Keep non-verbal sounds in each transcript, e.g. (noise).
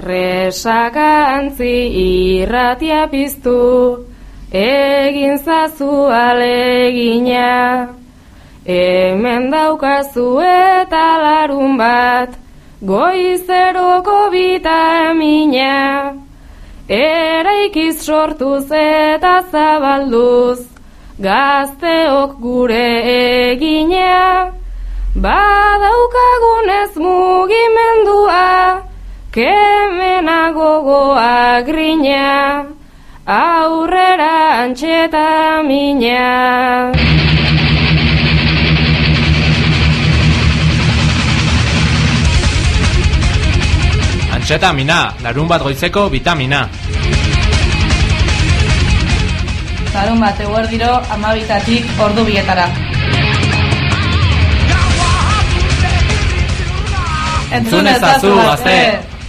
Resakantzi irratia piztu, egin zazu alegina. Hemen daukazu eta larun bat, goizeroko bitamina. Eraikiz sortuz eta zabalduz, gazteok gure egina. Badaukagunez mugimendua, kemena gogoa grina, aurrera antxeta mina. Antxetamina, larun bat goizeko vitamina. Larun bat eguerdiro amabitatik ordu bietara. Entzun ezazu, gazte!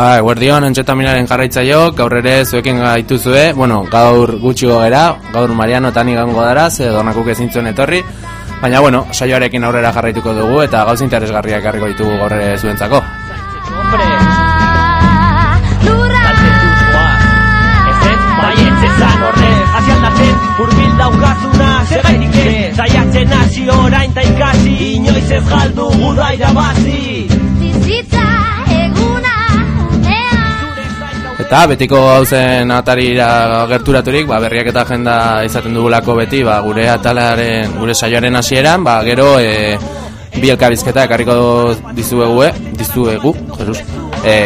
Ba, eguerdion, antxetaminaren jarraitzaio, gaur ere zuekin gaituzue, bueno, gaur gutxi gogera, gaur Mariano eta ni gango dara, ze donakuk ezintzuen etorri, baina, bueno, saioarekin aurrera jarraituko dugu, eta gauz interesgarriak garriko ditugu gaur ere zuentzako. Hombre, urbil daukazuna Segairik ez, zaiatzen hasi orain ta ikasi Inoiz ez galdu guda irabazi Eta betiko gauzen atarira gerturaturik, ba, berriak eta agenda izaten dugulako beti, ba, gure atalaren, gure saioaren hasieran, ba, gero e, bi elkabizketa ekarriko dizuegu, dizuegu, Jesus. E,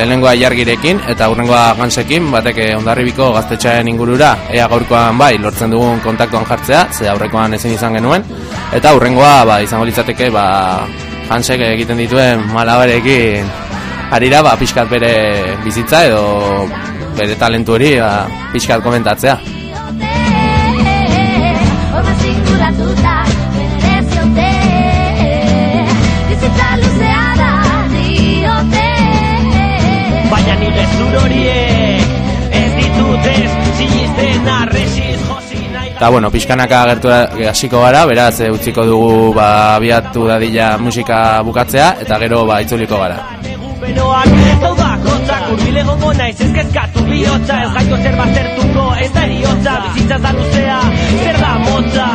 lehenengoa jargirekin eta hurrengoa gansekin, batek eh, ondarribiko gaztetxaren ingurura, ea gaurkoan bai, lortzen dugun kontaktuan jartzea, ze aurrekoan ezin izan genuen, eta hurrengoa ba, izango litzateke ba, Hansek egiten dituen malabarekin harira ba, pixkat bere bizitza edo bere talentu hori ba, pixkat komentatzea. Baina nire zur horiek Ez ditutez sinisten arresiz Eta bueno, pixkanaka gertu hasiko gara, beraz e, utziko dugu ba, abiatu dadila musika bukatzea eta gero ba, itzuliko gara. Beroak, daudak hotzak Urbile gongo naiz ez kezkatu bihotza Ez gaito zer baztertuko ez da eriotza Bizitza da luzea, zer da motza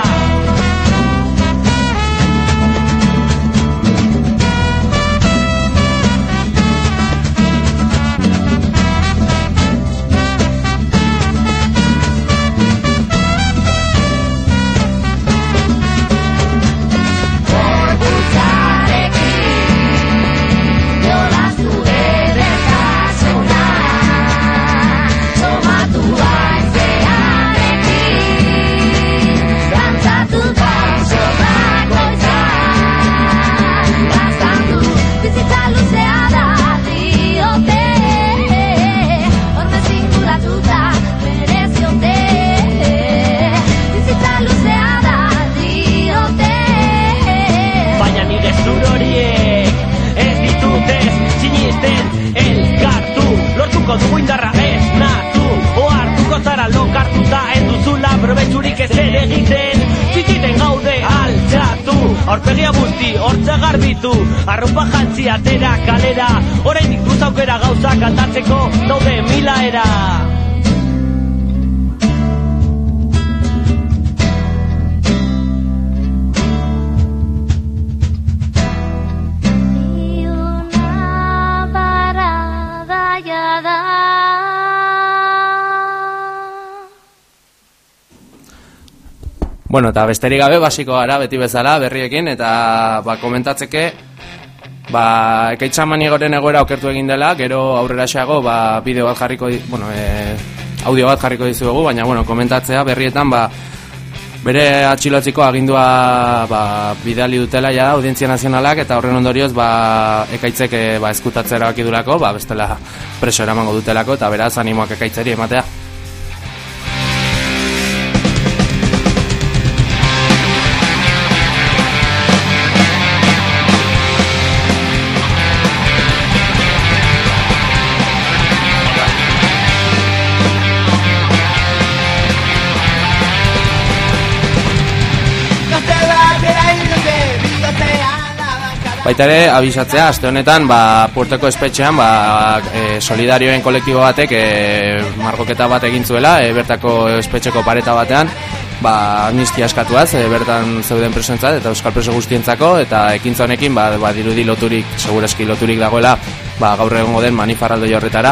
kantatzeko daude mila era. Bueno, eta besterik gabe basiko gara beti bezala berriekin eta ba komentatzeke ba, ekaitzaman igoren egoera okertu egin dela, gero aurrera xeago ba, bideo bat jarriko, bueno, e, audio bat jarriko dizuegu, baina bueno, komentatzea berrietan ba, bere atxilotziko agindua ba, bidali dutela ja audientzia nazionalak eta horren ondorioz ba, ekaitzek e, ba, eskutatzea erabaki dulako, ba, bestela preso eramango dutelako eta beraz animoak ekaitzeri ematea. Baita ere, abisatzea, aste honetan, ba, puerteko espetxean, ba, e, solidarioen kolektibo batek e, margoketa bat egin zuela, e, bertako espetxeko pareta batean, ba, amnistia eskatuaz, e, bertan zeuden presoentzat, eta euskal preso guztientzako, eta ekintza honekin, ba, ba, dirudi loturik, segurazki loturik dagoela, ba, gaur egongo den manifarraldo horretara,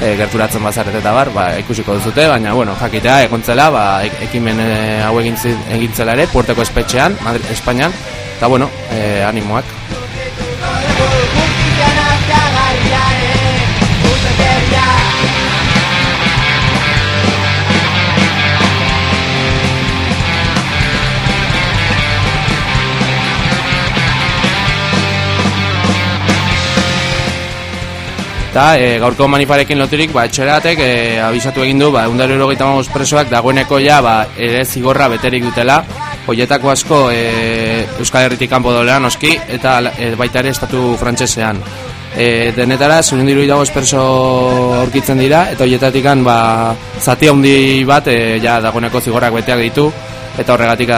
e, gerturatzen bazaret eta bar, ba, ikusiko duzute, baina, bueno, jakitea, egontzela, ba, ek- ekimen e, hau egin zi- egin zela ere, puerteko espetxean, Madri, Espainian, eta, bueno, e, animoak. Eta e, gaurko manifarekin loturik, ba, etxeratek e, abisatu egin du, ba, eundaro presoak dagoeneko ja, ba, ere zigorra beterik dutela, hoietako asko e, Euskal Herritik kanpo dolean oski, eta e, baita ere estatu frantsesean. E, denetara, zurundiru dagoz preso aurkitzen dira, eta hoietatik ba, zati handi bat, e, ja, dagoeneko zigorrak beteak ditu, eta horregatik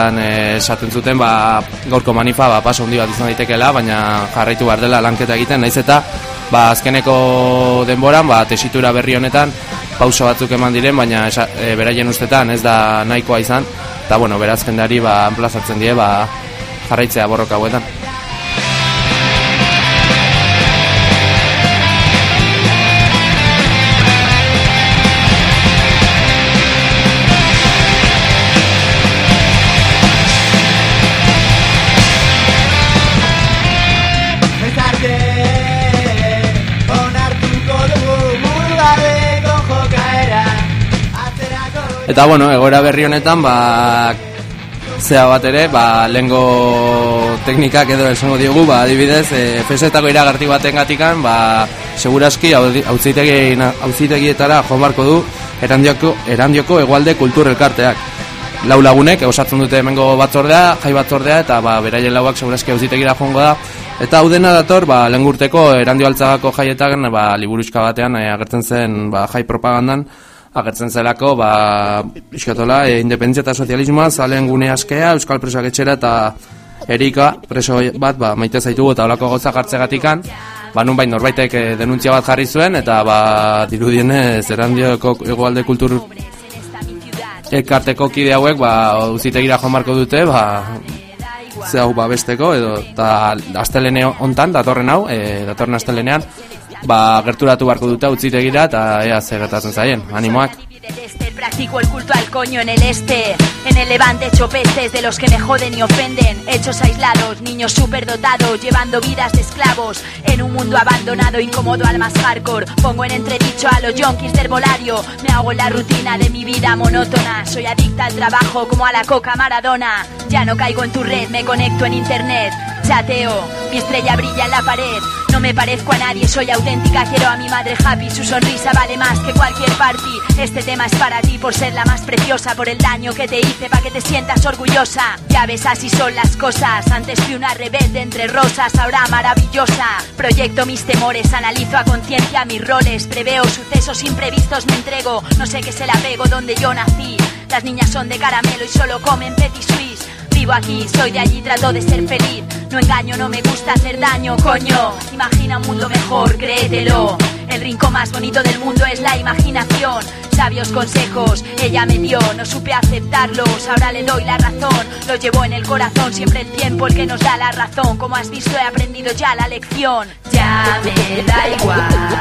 esaten zuten ba, gaurko manifa ba, paso handi bat izan daitekeela, baina jarraitu behar dela lanketa egiten, naiz eta ba, azkeneko denboran, ba, tesitura berri honetan, pauso batzuk eman diren, baina esa, e, beraien ustetan ez da nahikoa izan, eta bueno, beraz jendari ba, enplazatzen die ba, jarraitzea borroka hauetan. Eta bueno, egoera berri honetan, ba, zea bat ere, ba, lengo teknikak edo esango diogu, ba, adibidez, e, fesetako iragarti baten gatikan, ba, seguraski auzitegietara joan barko du erandioko, erandioko egualde kultur elkarteak. Lau lagunek, osatzen dute hemengo batzordea, jai batzordea, eta ba, beraien lauak seguraski auzitegira joango da. Eta hau dena dator, ba, lengurteko erandio altzagako jaietan, ba, liburuzka batean e, agertzen zen ba, jai propagandan, agertzen zelako, ba, iskatola, e, independentzia eta sozialismoa, zalen gune askea, euskal presoak etxera eta erika, preso bat, ba, maite zaitugu eta olako gauza jartzegatikan, ba, nun bain norbaitek e, denuntzia bat jarri zuen, eta ba, dirudienez, erandioko egoalde kultur elkarteko kide hauek, ba, uzitegira joan marko dute, ba, ze hau babesteko, edo, eta astelene hontan, datorren hau, e, datorren astelenean, ba, gerturatu barko dute utzitegira eta ea zer gertatzen zaien, animoak. Practico el culto al coño en el este. En el levante hecho pestes de los que me joden y ofenden. Hechos aislados, niños superdotados Llevando vidas de esclavos. En un mundo abandonado, incómodo al más hardcore. Pongo en entredicho a los yonkis del volario. Me hago la rutina de mi vida monótona. Soy adicta al trabajo como a la coca maradona. Ya no caigo en tu red, me conecto en internet Mi estrella brilla en la pared no me parezco a nadie, soy auténtica, quiero a mi madre happy, su sonrisa vale más que cualquier party. Este tema es para ti por ser la más preciosa, por el daño que te hice para que te sientas orgullosa. Ya ves, así son las cosas, antes fui una rebelde entre rosas, ahora maravillosa. Proyecto mis temores, analizo a conciencia mis roles, preveo sucesos imprevistos, me entrego, no sé qué es el apego donde yo nací. Las niñas son de caramelo y solo comen petit suisse. Vivo aquí, soy de allí, trato de ser feliz. No engaño, no me gusta hacer daño, coño. Imagina un mundo mejor, créetelo. El rincón más bonito del mundo es la imaginación. Sabios consejos ella me dio, no supe aceptarlos, ahora le doy la razón. Lo llevo en el corazón, siempre el tiempo el que nos da la razón. Como has visto, he aprendido ya la lección. Ya me da igual,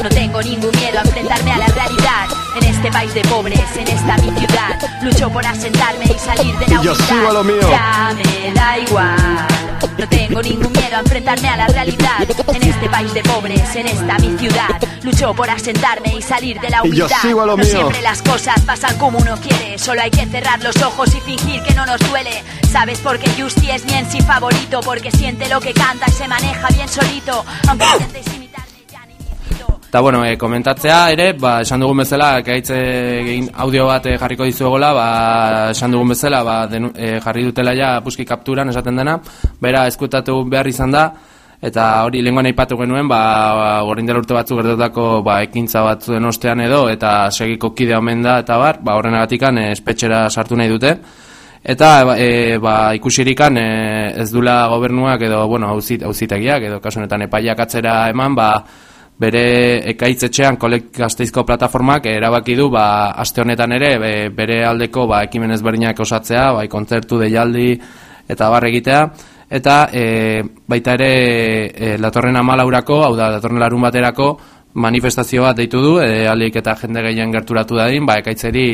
no tengo ningún miedo a enfrentarme a la realidad. En este país de pobres, en esta mi ciudad, lucho por asentarme y salir de la Y yo humildad. sigo a lo mío. Ya me da igual. No tengo ningún miedo a enfrentarme a la realidad. En este país de pobres, en esta mi ciudad, lucho por asentarme y salir de la Y yo humildad. sigo a lo no mío. siempre las cosas pasan como uno quiere. Solo hay que cerrar los ojos y fingir que no nos duele. ¿Sabes por qué Justy es mi en sí favorito? Porque siente lo que canta y se maneja bien solito. Aunque Eta bueno, e, komentatzea ere, ba, esan dugun bezala, gaitz egin audio bat eh, jarriko dizuegola, ba, esan dugun bezala, ba, denu, eh, jarri dutela ja puski kapturan esaten dena, bera eskutatu behar izan da, eta hori lenguan aipatu genuen, ba, ba orain dela urte batzuk gertatutako ba, ekintza batzuen ostean edo, eta segiko kide omen da, eta bar, ba, horrenagatikan eh, espetxera sartu nahi dute, Eta ba, e, ba, ikusirikan e, ez dula gobernuak edo bueno, auzit, auzitegiak edo kasu honetan epaiak atzera eman ba, bere ekaitzetxean kolek gazteizko plataformak erabaki du ba, aste honetan ere be, bere aldeko ba, ekimen ezberdinak osatzea, bai kontzertu deialdi eta bar egitea eta e, baita ere e, datorren amalaurako, hau da datorren larun baterako manifestazio bat deitu du, e, alik eta jende gehien gerturatu dadin, ba, ekaitzeri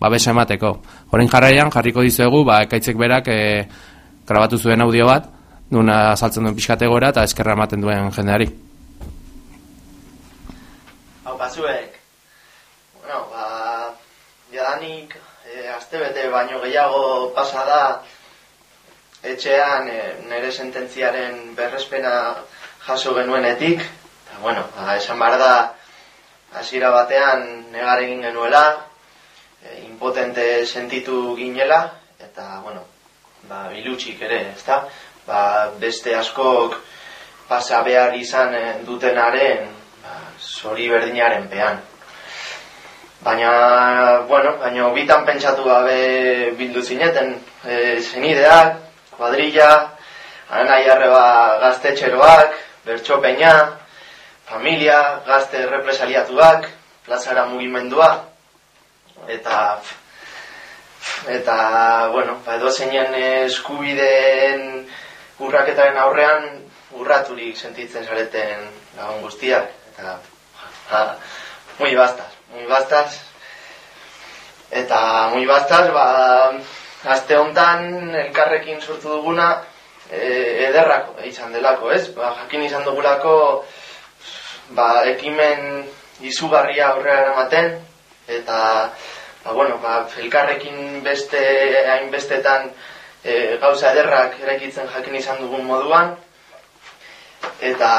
babesa emateko. Horein jarraian, jarriko dizuegu, ba, ekaitzek berak e, grabatu zuen audio bat, duna saltzen duen pixkate gora eta eskerra ematen duen jendeari. Batzuek, bueno, ba, jadanik, e, astebete baino gehiago pasa da, etxean e, nire sententziaren berrespena jaso genuenetik, eta bueno, ba, esan behar da, hasiera batean negar egin genuela, e, impotente sentitu ginela, eta bueno, ba, bilutsik ere, ezta? Ba, beste askok pasa behar izan eh, dutenaren zori berdinaren pean. Baina, bueno, baina bitan pentsatu gabe bildu zineten, e, zenideak, kuadrilla, anai arreba gaztetxeroak, bertxopeina, familia, gazte represaliatuak, plazara mugimendua, eta eta, bueno, ba, edo zeinen eskubideen urraketaren aurrean urraturik sentitzen zareten lagun guztiak, ja, muy bastas, muy bastas, eta muy bastas, ba, aste hontan elkarrekin sortu duguna e, ederrako izan delako, ez? Ba, jakin izan dugulako ba, ekimen izugarria aurrera eramaten, eta ba, bueno, ba, elkarrekin beste hainbestetan e, gauza ederrak eraikitzen jakin izan dugun moduan, eta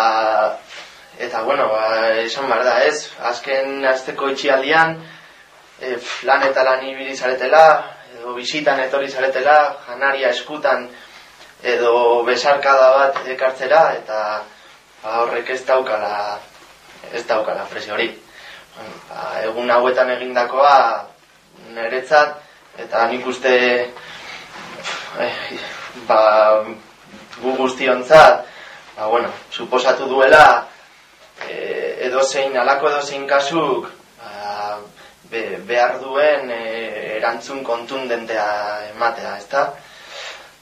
eta bueno, ba, esan behar da, ez? Azken azteko itxialdian, e, lan eta lan ibili zaretela, edo bisitan etorri zaretela, janaria eskutan, edo besarkada bat ekartzera, eta ba, horrek ez daukala, ez daukala presio hori. Ba, egun hauetan egindakoa niretzat, eta nik uste eh, ba, gu guztiontzat, ba, bueno, suposatu duela e, edozein, alako edozein kasuk ba, be, behar duen e, erantzun kontundentea ematea, ezta?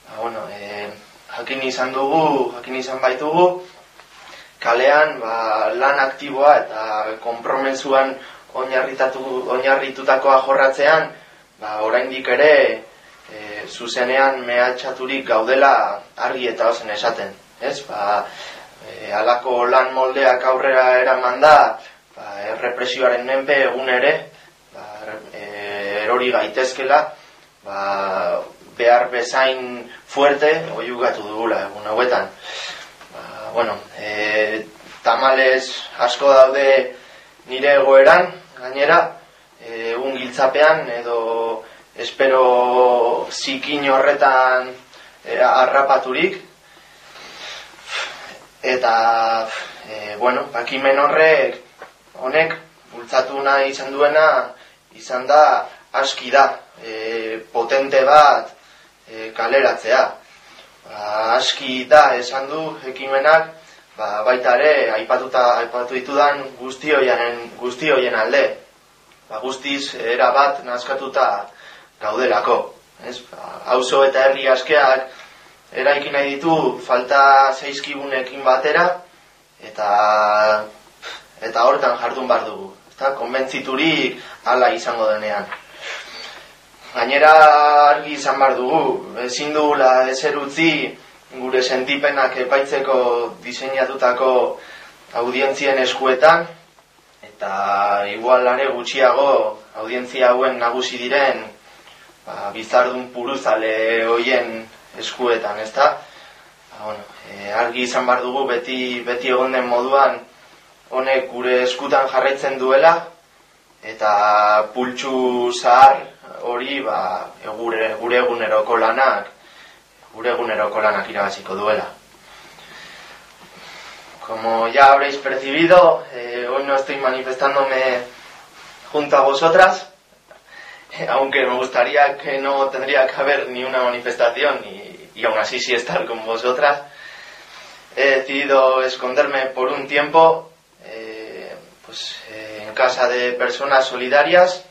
Ba, bueno, e, jakin izan dugu, jakin izan baitugu, kalean ba, lan aktiboa eta konpromensuan oinarritatu, oinarritutakoa jorratzean, ba, oraindik ere e, zuzenean mehatxaturik gaudela argi eta ozen esaten. Ez? Ba, e, alako lan moldeak aurrera eraman da, ba, errepresioaren menpe egun ere, ba, e, erori gaitezkela, ba, behar bezain fuerte oiugatu dugula egun hauetan. Ba, bueno, e, tamales asko daude nire egoeran, gainera, e, egun giltzapean edo espero zikin horretan e, harrapaturik, eta e, bueno, bakimen horrek honek bultzatu nahi izan duena izan da aski da e, potente bat e, kaleratzea ba, aski da esan du ekimenak ba, baita ere, aipatuta, aipatu ditudan guzti hoien, guzti hoien alde. Ba, guztiz, era bat nazkatuta gaudelako. Ez? Ba, auzo eta herri askeak eraiki nahi ditu falta zaizkigunekin batera, eta eta hortan jardun bar dugu. Eta konbentziturik hala izango denean. Gainera argi izan bar dugu, ezin dugula ezer utzi gure sentipenak epaitzeko diseinatutako audientzien eskuetan, eta igual are gutxiago audientzia hauen nagusi diren ba, bizardun puruzale hoien eskuetan, ezta? Ba, bueno, e, argi izan bar dugu beti, beti egon den moduan honek gure eskutan jarraitzen duela, eta pultsu zahar hori ba, e, gure, eguneroko lanak gure eguneroko lanak irabaziko duela. Como ya habréis percibido, eh, hoy no estoy manifestándome junto a vosotras, (laughs) aunque me gustaría que no tendría que haber ni una manifestación y, y aún así sí estar con vosotras. He decidido esconderme por un tiempo eh, pues, eh, en casa de personas solidarias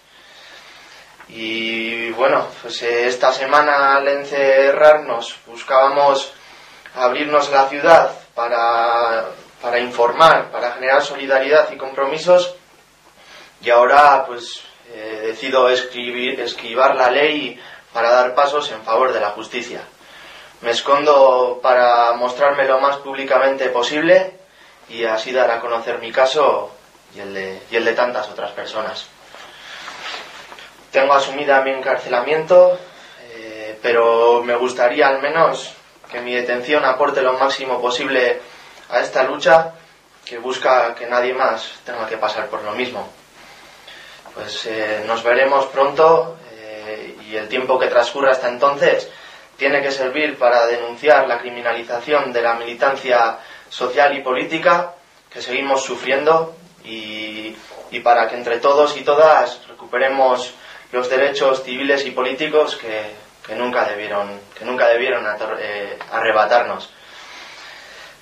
y bueno, pues eh, esta semana al encerrarnos buscábamos abrirnos la ciudad para, para informar, para generar solidaridad y compromisos y ahora pues eh, decido escribir, esquivar la ley para dar pasos en favor de la justicia. Me escondo para mostrarme lo más públicamente posible y así dar a conocer mi caso y el de, tantas otras personas. Tengo asumida mi encarcelamiento, eh, pero me gustaría al menos que mi detención aporte lo máximo posible a esta lucha que busca que nadie más tenga que pasar por lo mismo. Pues eh, nos veremos pronto eh, y el tiempo que transcurra hasta entonces tiene que servir para denunciar la criminalización de la militancia social y política que seguimos sufriendo y, y para que entre todos y todas recuperemos los derechos civiles y políticos que, que nunca debieron, que nunca debieron ator- eh, arrebatarnos.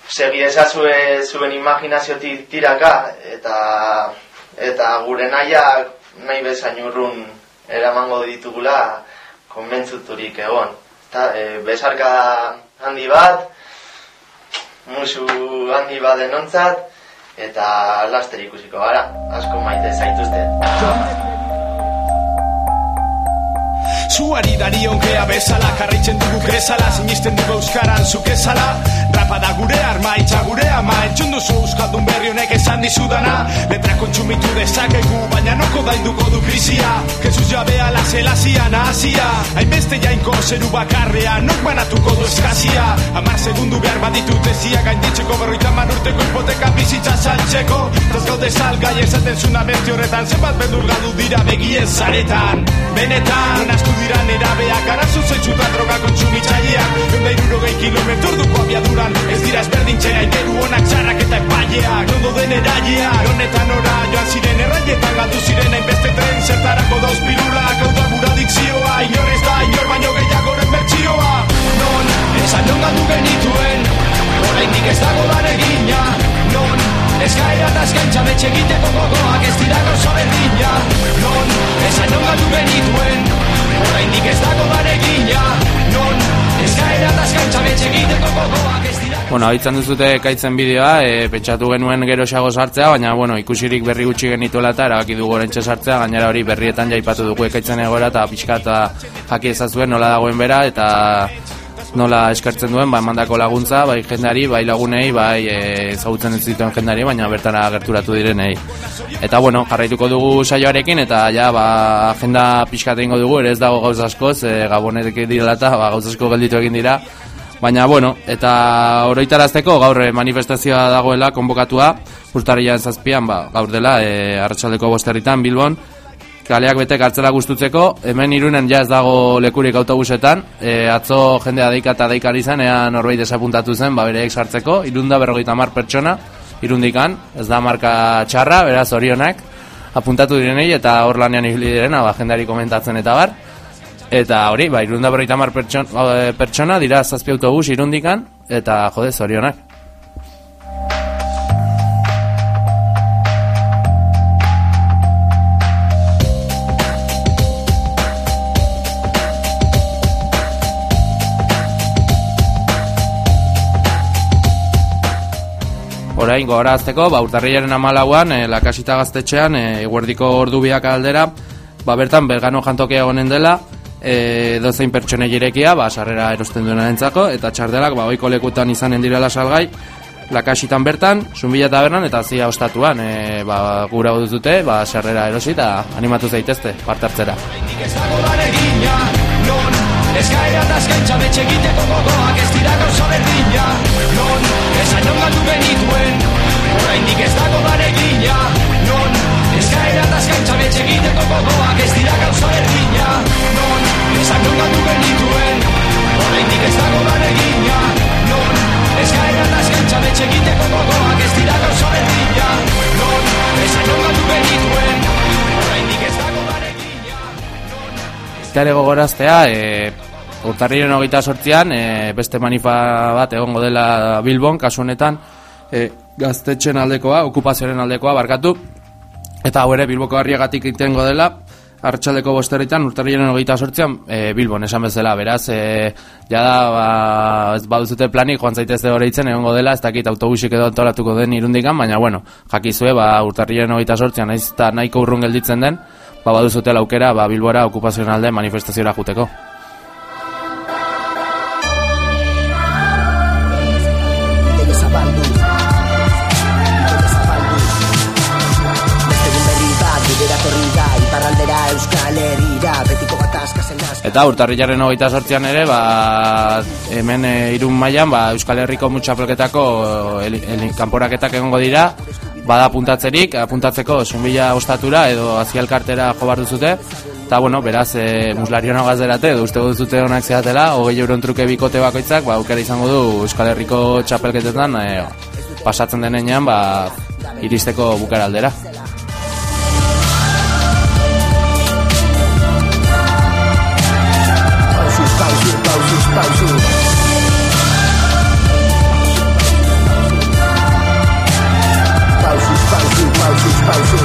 Segi ezazue zuen imaginaziotik tiraka eta eta gure nahiak nahi bezain urrun eramango ditugula konbentzuturik egon. Eta e, besarka handi bat, musu handi bat denontzat, eta laster ikusiko gara, asko maite zaituzte. Zuari darion gea bezala Karritzen dugu krezala Sinisten dugu euskaran zuk ezala Rapa da gure arma, itza gure ama. Entzun duzu euskaldun berri honek esan dizudana. Letra kontsumitu dezakegu Baina noko dainduko du krizia Jesus jabea la zelazia nahazia Hainbeste jainko zeru bakarrea Nok banatuko du eskazia Amar segundu behar baditut ezia Gainditzeko berroita urteko hipoteka bizitza saltzeko. Taz gaude salgai esaten zuna berte horretan Zenbat beldur gadu dira begien zaretan. Benetan, nastu dira nerabeak Arazo zeitzuta droga Eunda irurogei kilometro duko abiaduran Ez dira ezberdintzea ingeru onak txarrak eta epaileak. Nondo den eraileak, honetan ora Joan ziren erraietan galdu ziren. Hainbeste tren Zertarako dauz pirulak, hau da gura dikzioa Inor ez da, inor baino gehiagoren bertsioa. Non, esan non galdu genituen Oraindik ez dago lan egina. Non, eskaera eta eskaintza betxe egiteko gogoak ez dira gauza berdina. Non, esan non galdu genituen Oraindik ez dago lan egina. Non, eskaera eta eskaintza betxe egiteko gogoak ez dira Bueno, haitzen duzute ekaitzen bideoa, e, pentsatu genuen geroxago sartzea, baina bueno, ikusirik berri gutxi genituela eta erabaki dugu orentxe sartzea, gainera hori berrietan jaipatu dugu ekaitzen egora eta pixka eta jaki ezazuen nola dagoen bera eta nola eskartzen duen, ba, mandako laguntza, bai jendari, bai lagunei, bai e, ezagutzen ez dituen jendari, baina bertara gerturatu direnei. Eta bueno, jarraituko dugu saioarekin eta ja, ba, agenda pixkat egingo dugu, ere ez dago gauz askoz, e, gabonetek direla eta ba, gauz asko gelditu egin dira, Baina, bueno, eta oroitarazteko gaur eh, manifestazioa dagoela konbokatua, urtarrian zazpian, ba, gaur dela, e, arratsaldeko bosterritan, Bilbon, kaleak bete kartzela gustutzeko, hemen irunen ja ez dago lekurik autobusetan, e, atzo jendea deika eta deikari zen, ea norbait desapuntatu zen, ba, bereek sartzeko, irunda berrogeita mar pertsona, irundikan, ez da marka txarra, beraz orionak, apuntatu direnei eta hor lanean ibili direna, ba, jendari komentatzen eta bar, Eta hori, ba, irunda berroita mar pertsona, pertsona dira zazpi autobus irundikan, eta jode, zorionak. Orain gogorazteko, ba, urtarrilaren amalauan, e, lakasita gaztetxean, e, eguerdiko ordu biak aldera, ba, bertan belgano jantokia egonen dela, e, dozein pertsone jirekia, ba, sarrera erosten duena entzako, eta txardelak, ba, oiko lekutan izanen direla salgai, lakasitan bertan, zumbila tabernan eta zia ostatuan, e, ba, gura dute, ba, sarrera erosi eta animatu zaitezte, parte hartzera. Eskaera eta eskaintza betxe egiteko gogoak ez dira gauza berdina Non, esan non galdu genituen Oraindik ez dago baregina, non Eskaera eta eskaintza betxe egiteko gogoak ez dira gauza berdina Non, esan non galdu genituen Oraindik ez dago baregina, non Eskaera eta eskaintza betxe egiteko gogoak ez dira gauza berdina Non, esan non galdu genituen Oraindik ez dago baregina Eta ere gogoraztea, e, urtarriren hogeita sortzian, e, beste manifa bat egongo dela Bilbon, kasu honetan, e, gaztetxen aldekoa, okupazioaren aldekoa, barkatu, eta hau ere Bilboko harriagatik itengo dela, Arratxaldeko bosterritan, urtarriaren hogeita sortzian, e, Bilbon, esan bezala, beraz, e, jada, ba, ez baduzute planik, joan zaitezte horreitzen, egongo dela, ez dakit autobusik edo antolatuko den irundikan, baina, bueno, jakizue, ba, urtarriaren hogeita sortzian, naiz eta nahiko urrun gelditzen den, ba, baduzutela aukera, ba, Bilbora okupazioen alde manifestaziora juteko. Eta urtarrilaren hogeita sortzian ere, ba, hemen e, irun mailan ba, Euskal Herriko mutxapelketako el, el, kanporaketak egongo dira, bada apuntatzerik, apuntatzeko zumbila ostatura edo azialkartera jo behar duzute, eta bueno, beraz, e, muslariona gazderate, edo uste duzute honak zehatela, hogei euron truke bikote bakoitzak, ba, aukera izango du Euskal Herriko txapelketetan, e, pasatzen denean, ba, iristeko bukara pausuz, pausu pausu, pausu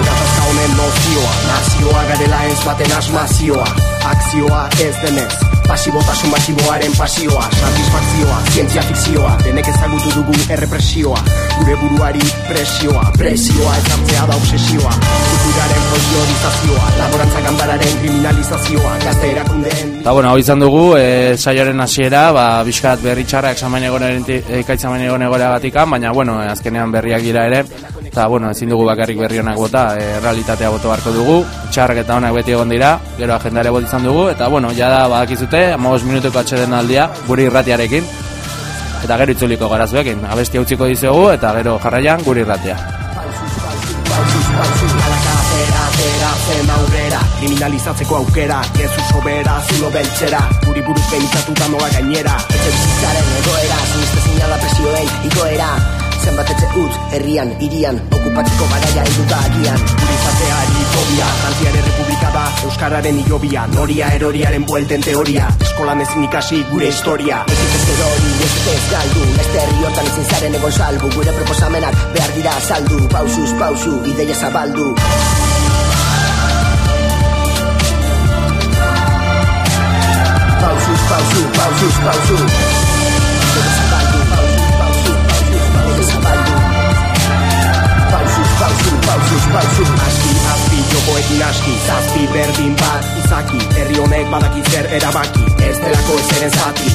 nozioa Nazioa garela ez baten asmazioa Akzioa ez denez Pasibotasun masiboaren pasioa Satisfakzioa, zientzia fikzioa Denek ezagutu dugu errepresioa. Gure buruari presioa Presioa ezartzea da obsesioa. Kulturaren folklorizazioa Laborantza ganbararen kriminalizazioa Gazte erakundeen Eta bueno, hau izan dugu, e, saioaren hasiera, ba, bizkat berri txarra examen egonen, ekaitzamen egon egoreagatikan, baina, bueno, e, azkenean berriak dira ere, eta, bueno, ezin dugu bakarrik berri honak bota, e, realitatea boto beharko dugu, txarrak eta honak beti egon dira, gero agendare bot izan dugu, eta, bueno, jada badakizute, amagos minutuko atxeden aldia, guri irratiarekin, eta gero itzuliko garazuekin, abesti utziko dizugu, eta gero jarraian guri irratia. zen aurrera Kriminalizatzeko aukera, gezu sobera, zulo beltzera. Guri buruz behintzatuta noa gainera. Etxe bizitzaren egoera, zinizte zinala presioen igoera Zenbat etxe utz, herrian, irian, okupatzeko garaia idu da agian. Guri izateari fobia, Frantziare republika da, Euskararen ilobia Noria eroriaren buelten teoria, eskolan ezin ikasi gure historia. Ez ez erori, ez ez galdu, beste herri hortan ezin zaren egon salbu. Gure proposamenak behar dira saldu, pausuz, pausu, ideia zabaldu. Pausuz, pausu, pausuz, pausu pausuz, pausu Aski, azpi, jokoekin aski. Zazpi, berdin bat, izaki. Herri honek badaki zer erabaki. Ez delako ezeren zati.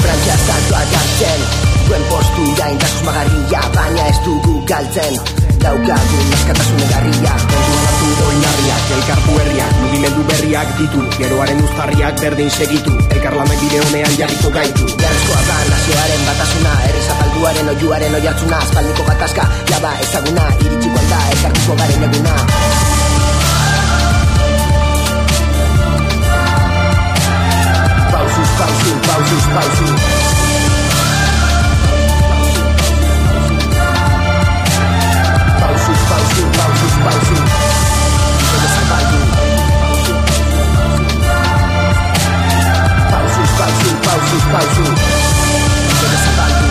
Frantzia saltuak Duen postu da susmagarria Baina ez dugu galtzen. Daukagu askatasun egarria Kontuan hartu oinarriak Elkartu herriak, mugimendu berriak ditu Geroaren uztarriak berdin segitu. Elkarlanak bide honean jarriko gaitu. Beharrezkoa da nazioaren batasuna Herri zapalduaren oiuaren oiartzuna Aspaldiko gatazka, jaba ezaguna Iritsiko alda elkartuko garen eguna. Pausuz, pausu, pausuz, pausu Pausuz, pausu, pausuz, pausu Ideia zabaldu Pausuz, pausu, pausuz, pausu Ideia zabaldu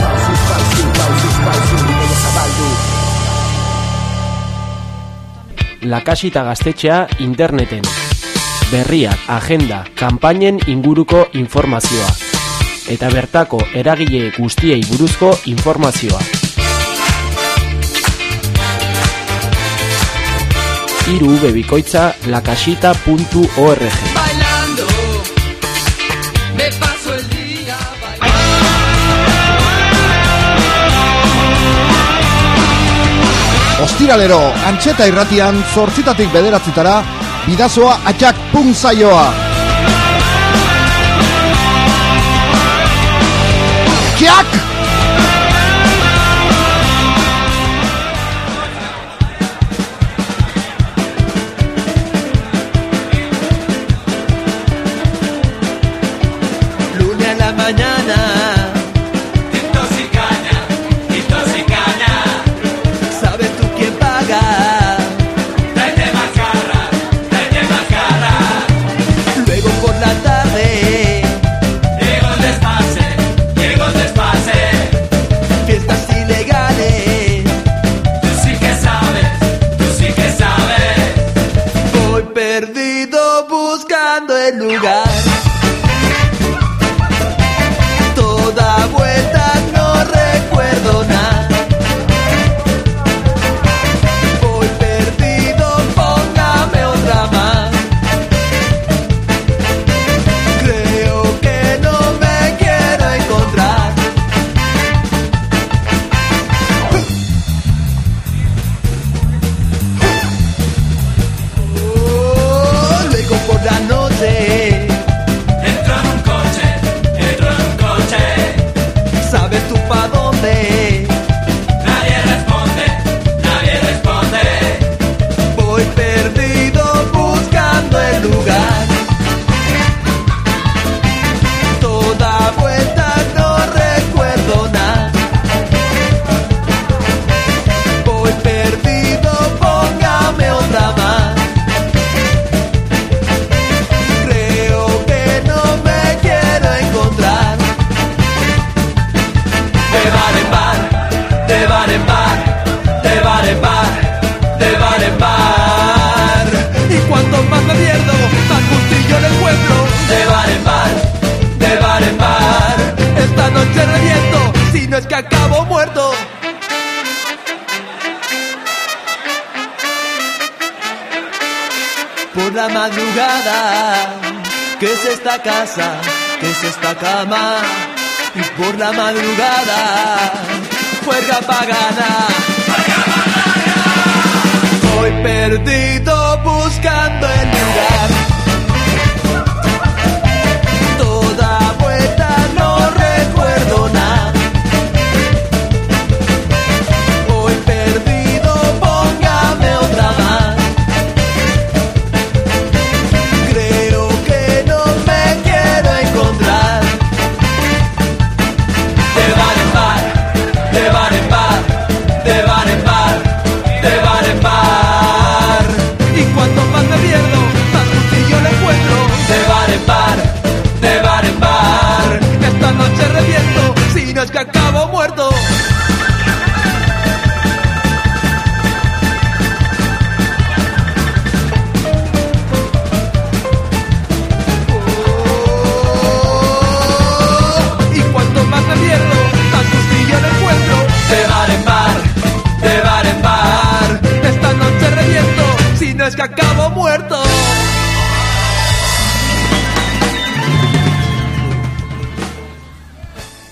Pausuz, pausu, pausuz, pausu Ideia zabaldu Lakasita gaztetxea interneten. Berriak, agenda, kanpainen inguruko informazioa. Eta bertako eragile guztiei buruzko informazioa. Iru bebikoitza lakasita.org Bailando, me paso el día Ostiralero, antxeta irratian, zortzitatik bederatzitara, bidazoa atxak pun por la madrugada. ¿Qué es esta casa? ¿Qué es esta cama? Y por la madrugada, juega pagana. Voy perdido buscando el lugar. Toda vuelta no recuerdo nada.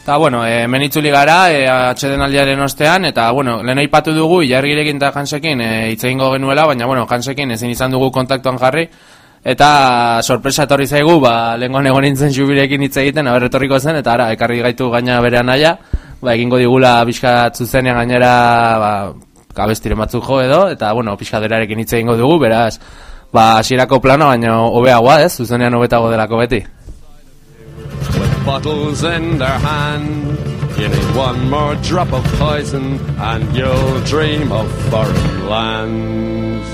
Eta, bueno, e, menitzuli gara, e, atxeden aldiaren ostean, eta, bueno, lehen aipatu dugu, ilargirekin eta jansekin e, hitz egingo genuela, baina, bueno, jansekin ezin izan dugu kontaktuan jarri, eta sorpresa etorri zaigu, ba, lehenkoan egon nintzen xubirekin hitz egiten, aber etorriko zen, eta ara, ekarri gaitu gaina bere anaia, ba, egingo digula pixka zuzenean gainera, ba, kabestiren batzuk jo edo, eta, bueno, pixka derarekin hitz egingo dugu, beraz, ba, hasierako plano, baina hobeagoa, ez, zuzenean hobetago delako beti. Bottles in their hand. You need one more drop of poison, and you'll dream of foreign lands.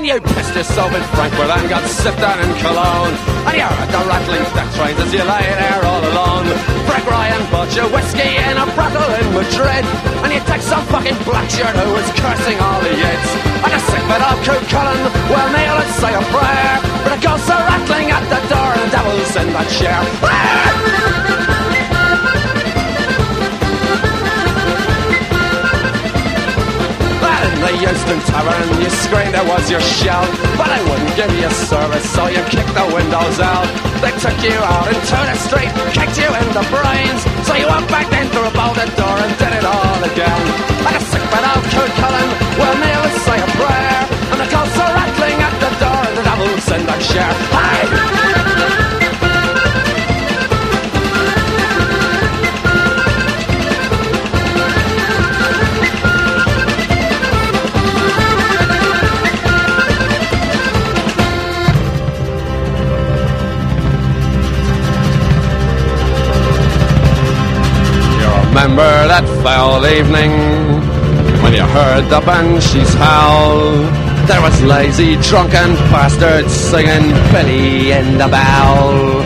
When you pissed yourself in Frankfurt and got sipped down in Cologne, and you're at the rattling death trains as you lay there all alone. Greg Ryan bought you whiskey in a brothel in Madrid, and you take some fucking black shirt who was cursing all the yids. And a sick bit of Coot Cullen, well, kneel and say a prayer, but it goes a rattling at the door and the devil's in that chair. (laughs) Ah! Euston Tavern. You screamed it was your shout, but I wouldn't give you a service, so you kicked the windows out. They took you out into the street, kicked you in the brains, so you went back in through a bolted door and did it all again. Like a sick of Kurt Cullen, that foul evening when you heard the banshees howl? There was lazy, drunken bastards singing Billy in the Bell.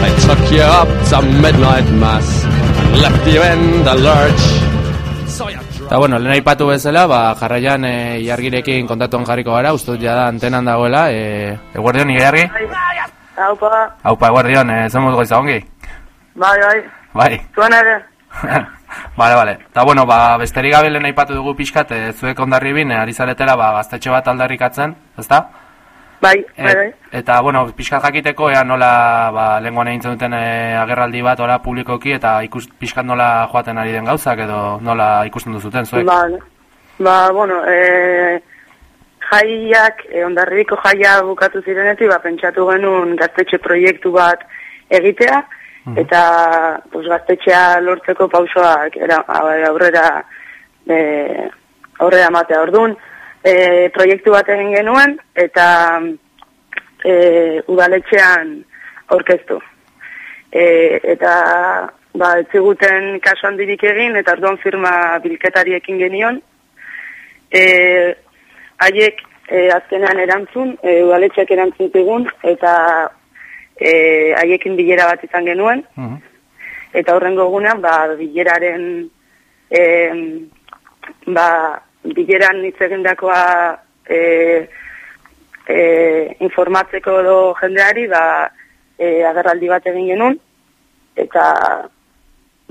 They took you up to midnight mass and left you in the lurch. So you Eta bueno, lehen aipatu bezala, ba, jarraian e, iargirekin kontatuan jarriko gara, uste dut jada antenan dagoela, eh, e, eguerdion, iargi? Haupa, Haupa, eguerdion, e, eh, zen goiza ongi? bai, bai, Bai, zuen ere, (laughs) Bale, bale. Eta bueno, ba, besterik gabe lehen aipatu dugu pixkat, e, zuek ondarri bin, ari zaretela, ba, gaztetxe bat aldarrikatzen, ezta? bai, bai, bai. Eta, bueno, pixkat jakiteko, ea nola, ba, lenguan egin duten e, agerraldi bat, ora publikoki, eta ikus, pixkat nola joaten ari den gauzak, edo nola ikusten duzuten, zuek? Vale. Ba, bueno, e, jaiak, e, ondarribiko jaia bukatu zirenetik, ba, pentsatu genuen gaztetxe proiektu bat egitea, eta pues, gaztetxea lortzeko pausoak era, aurrera e, aurrera matea orduan. E, proiektu bat egin genuen, eta e, udaletxean aurkeztu. E, eta ba, ez ziguten kaso handirik egin, eta orduan firma bilketariekin genion. E, haiek e, azkenean erantzun, e, udaletxeak erantzun zigun, eta e, haiekin bilera bat izan genuen, eta horrengo egunean, ba, bileraren, e, ba, bileran hitz egindakoa e, e, informatzeko edo jendeari, ba, e, agerraldi bat egin genuen, eta,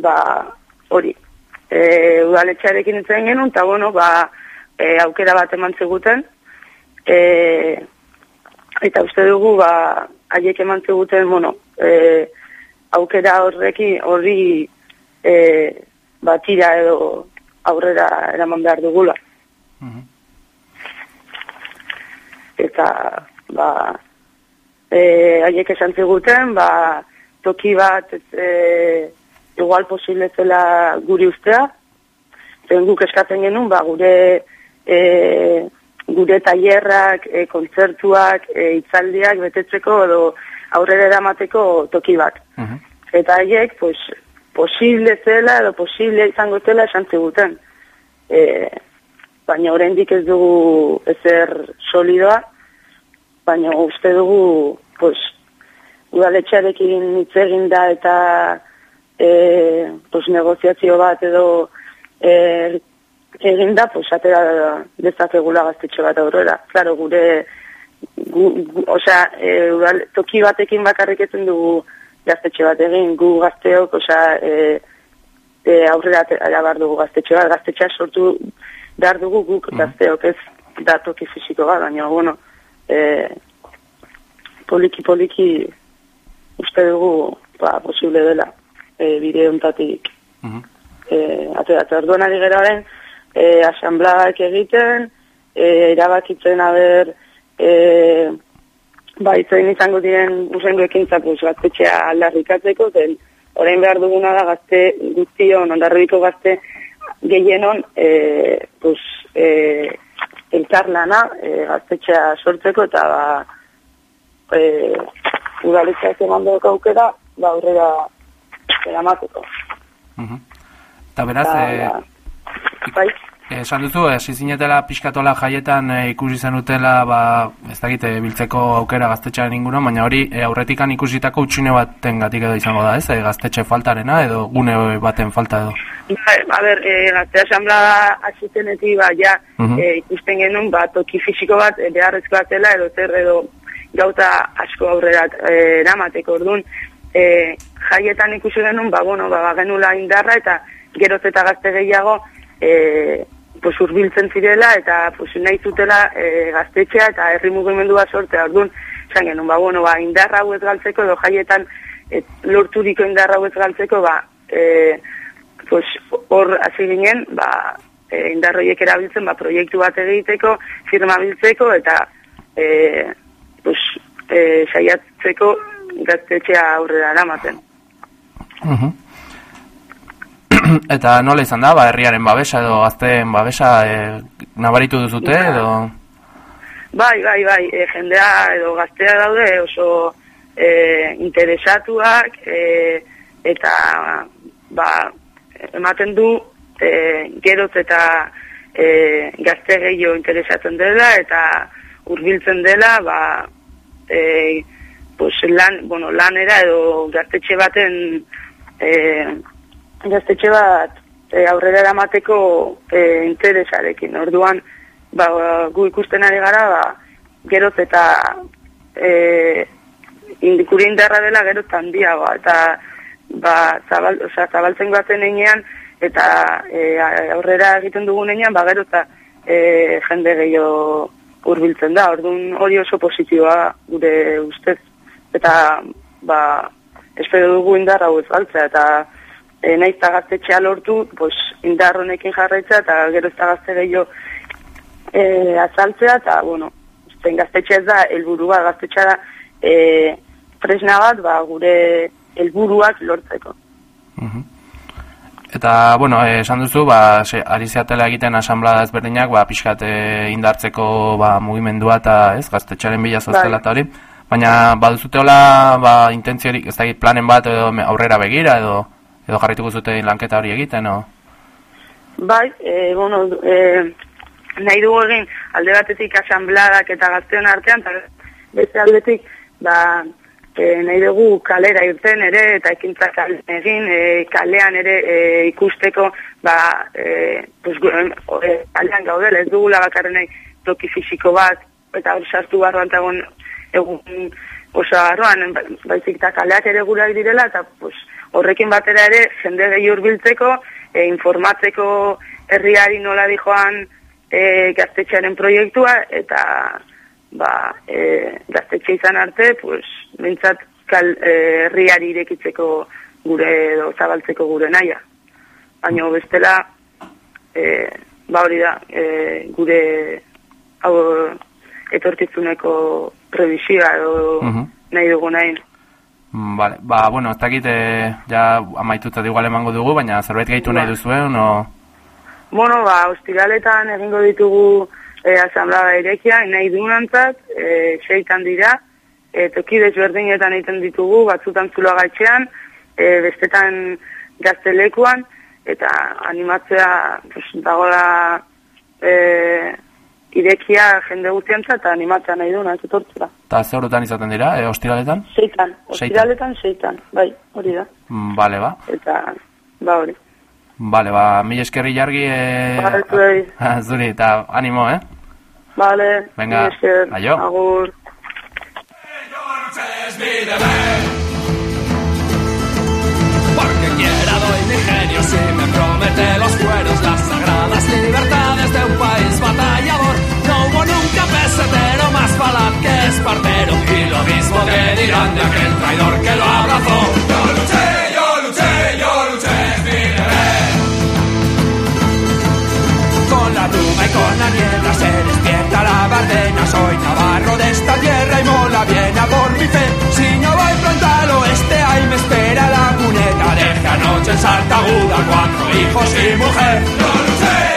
ba, hori, e, udaletxearekin hitz egin genuen, eta, bueno, ba, e, aukera bat eman ziguten, e, eta uste dugu, ba, haiek eman ziguten, bueno, e, aukera horreki horri e, batira edo aurrera eraman behar dugula. Eta, ba, e, haiek esan ziguten, ba, toki bat, e, igual posible zela guri ustea, zen guk eskatzen genuen, ba, gure e, gure tailerrak, e, kontzertuak, e, itzaldiak betetzeko edo aurrera eramateko toki bat. Eta haiek, pues, posible zela edo posible izango zela esan ziguten. E, baina oraindik ez dugu ezer solidoa, baina uste dugu, pues, udaletxearekin hitz egin eta e, pues, negoziazio bat edo e, egin da, pues, atera dezakegula gaztetxe bat aurrera. Claro, gure, gu, gu, osea, e, udal, toki batekin bakarrik ezin dugu gaztetxe bat egin, gu gazteok, osea, e, e, aurrera atera behar dugu gaztetxe bat, gaztetxea sortu behar dugu guk gazteok, ez da toki fisiko bat, baina, bueno, e, poliki poliki uste dugu ba, posible dela e, bide ontatik e, ateratzen. Orduan ari gero haren, e, asamblaak egiten, e, erabakitzen haber e, ba, izango diren usengo ekintza pues, gaztetxea aldarrikatzeko, zen orain behar duguna da gazte guztion, ondarribiko gazte gehienon, e, pues, e, elkarlana e, gaztetxea sortzeko eta ba, e, udaletxeak eman dugu aukera, ba, aurrera eramateko. Eta beraz, Eta, e, ba, bai, esan duzu, hasi zinetela pixkatola jaietan e, ikusi zenutela, ba, ez dakit, e, biltzeko aukera gaztetxearen inguruan, baina hori e, aurretikan ikusitako utxune baten gatik edo izango da, ez? E, gaztetxe faltarena edo gune baten falta edo. Ba, a ber, e, gazte asamblea asitenetik, ba, ja, Mhm. e, ikusten genuen, ba, toki fisiko bat e, beharrezkoa zela, edo zer edo gauta asko aurrera e, eramateko orduan. E, jaietan ikusi genuen, ba, bueno, ba, genula indarra eta geroz eta gazte gehiago e, pues urbiltzen zirela eta pues nahi zutela e, gaztetxea eta herri mugimendua sortea. Orduan, esan genuen, ba, bueno, ba, indarra hau ez galtzeko edo jaietan et, lorturiko indarra hau ez galtzeko, ba, e, pues hor hasi ginen, ba, e, indar horiek erabiltzen, ba, proiektu bat egiteko, firma biltzeko eta e, pues, e, saiatzeko gaztetxea aurrera eramaten. Mhm. (clears throat) Eta nola izan da, ba, herriaren babesa edo gazteen babesa e, nabaritu duzute Ba. edo... Bai, bai, bai, e, jendea edo gaztea daude oso e, interesatuak e, eta ba, ematen du e, geroz eta e, gazte gehiago interesatzen dela eta hurbiltzen dela ba, e, pues, lan, bueno, lanera edo gaztetxe baten e, gaztetxe bat e, aurrera eramateko e, interesarekin. Orduan, ba, gu ikusten ari gara, ba, geroz eta e, indikuri indarra dela geroz eta handiagoa, eta ba, zabal, osea, zabaltzen goazen einean, eta e, aurrera egiten dugun einean, ba, gero eta e, jende gehiago hurbiltzen da. Orduan hori oso positiboa gure ustez. Eta, ba, espero dugu indar hau ez galtzea, eta e, nahiz eta gaztetxea lortu, pues, indar honekin jarraitzea, eta gero ez da gazte gehiago e, azaltzea, eta, bueno, zen gaztetxea ez da, helburua gaztetxea da, e, tresna bat, ba, gure helburuak lortzeko. Eta, bueno, eh, esan duzu, ba, se, ari zeatela egiten asamblada ezberdinak, ba, pixkat eh, indartzeko ba, mugimendua eta ez, gaztetxaren bila zaztela Bai. eta hori. Baina, baduzute hola, ba, intentziorik, ez dakit planen bat edo aurrera begira edo edo jarrituko zute lanketa hori egiten, o? Bai, e, bueno, e, nahi dugu egin alde batetik asambladak eta gazteon artean, eta beste aldetik, ba, e, nahi dugu kalera irten ere, eta ekintza kalean egin, e, kalean ere e, ikusteko, ba, e, pues, e, kalean gaudela, ez dugula bakarren toki fisiko bat, eta hor sartu barruan eta egon egun oso barruan, ba- baizik eta kaleak ere gurak direla, eta pues, horrekin batera ere jende gehi hurbiltzeko, e, informatzeko herriari nola dijoan e, gaztetxearen proiektua, eta ba, e, gaztetxe izan arte, pues, bintzat kal, e, herriari irekitzeko gure edo zabaltzeko gure naia. Baina bestela, e, ba hori da, e, gure hau etorkizuneko prebisioa edo Mhm. nahi dugu nahi. Mm, Vale, ba, bueno, ez dakit, eh, ja amaituta igual emango dugu, baina zerbait gehitu nahi Ba. duzuen, o... Bueno, ba, ostiraletan egingo ditugu e, asamblada irekia, nahi dugunantzat, e, seitan dira, e, toki desberdinetan egiten ditugu, batzutan zuloa gaitxean, e, bestetan gaztelekuan, eta animatzea pues, dagoela e, irekia jende guztiantza eta animatzea nahi duna, ez etortzera. Eta ze horretan izaten dira, e, ostiraletan? Seitan, ostiraletan seitan, bai, hori da. Mm, Vale, ba. Eta, ba hori. Vale, ba, mil eskerri jargi, e... Ba, zuei. Zuri, eta animo, eh? Vale, Venga, mila esker, aio. Agur. Porque quiera doy mi genio si me promete los fueros, las sagradas libertades de un país batallador. Pesetero más falaz que espartero y lo mismo que dirán de aquel traidor que lo abrazó. Yo luché, yo luché, yo luché, es mi. Con la bruma y con la niebla se despierta la bardena. Soy navarro de esta tierra y mola bien a por mi fe. Si no voy pronto al oeste, ahí me espera la cuneta. Deje anoche en Salta Aguda cuatro hijos y mujer. Yo luché,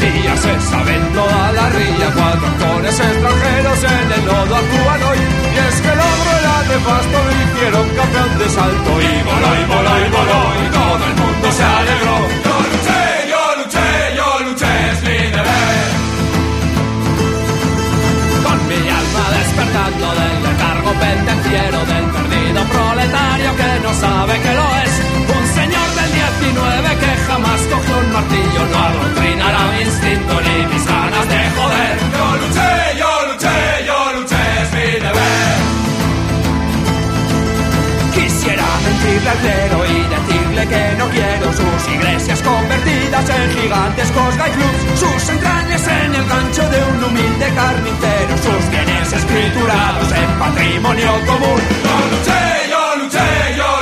chiquilla y no la tía se saben toda la rilla Cuatro actores extranjeros en el lodo actúan hoy Y es que logro era de pasto me hicieron campeón de salto Y voló y voló y voló y todo el mundo se alegró. Yo luché, yo luché, yo luché, es mi deber. Con mi alma despertando del letargo pendenciero Del perdido proletario que no sabe que lo es que jamás cogió un martillo no adoctrinará mi instinto ni mis ganas de joder. Yo luché, yo luché, yo luché, es mi deber. Quisiera mentirle al clero y decirle que no quiero sus iglesias convertidas en gigantes cosga y clubs, sus entrañas en el gancho de un humilde carnicero, sus bienes escriturados en patrimonio común. Yo luché, yo luché, yo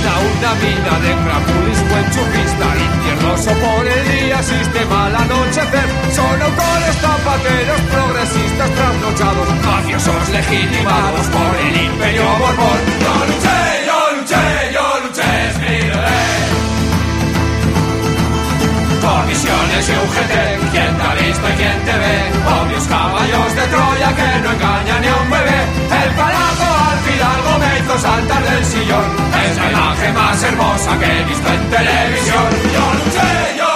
Vida, una vida de grapulisco enchufista, infiernoso por el día, sistema al anochecer. Son autores zapateros, progresistas trasnochados, mafiosos legitimados por el imperio borbón. Yo Comisiones y UGT, ¿quién te ha visto y quién te ve? Obvios caballos de Troya que no engañan ni a un bebé. El palazo al fidalgo me hizo saltar del sillón. Es la imagen más hermosa que he visto en televisión. Yo luché, yo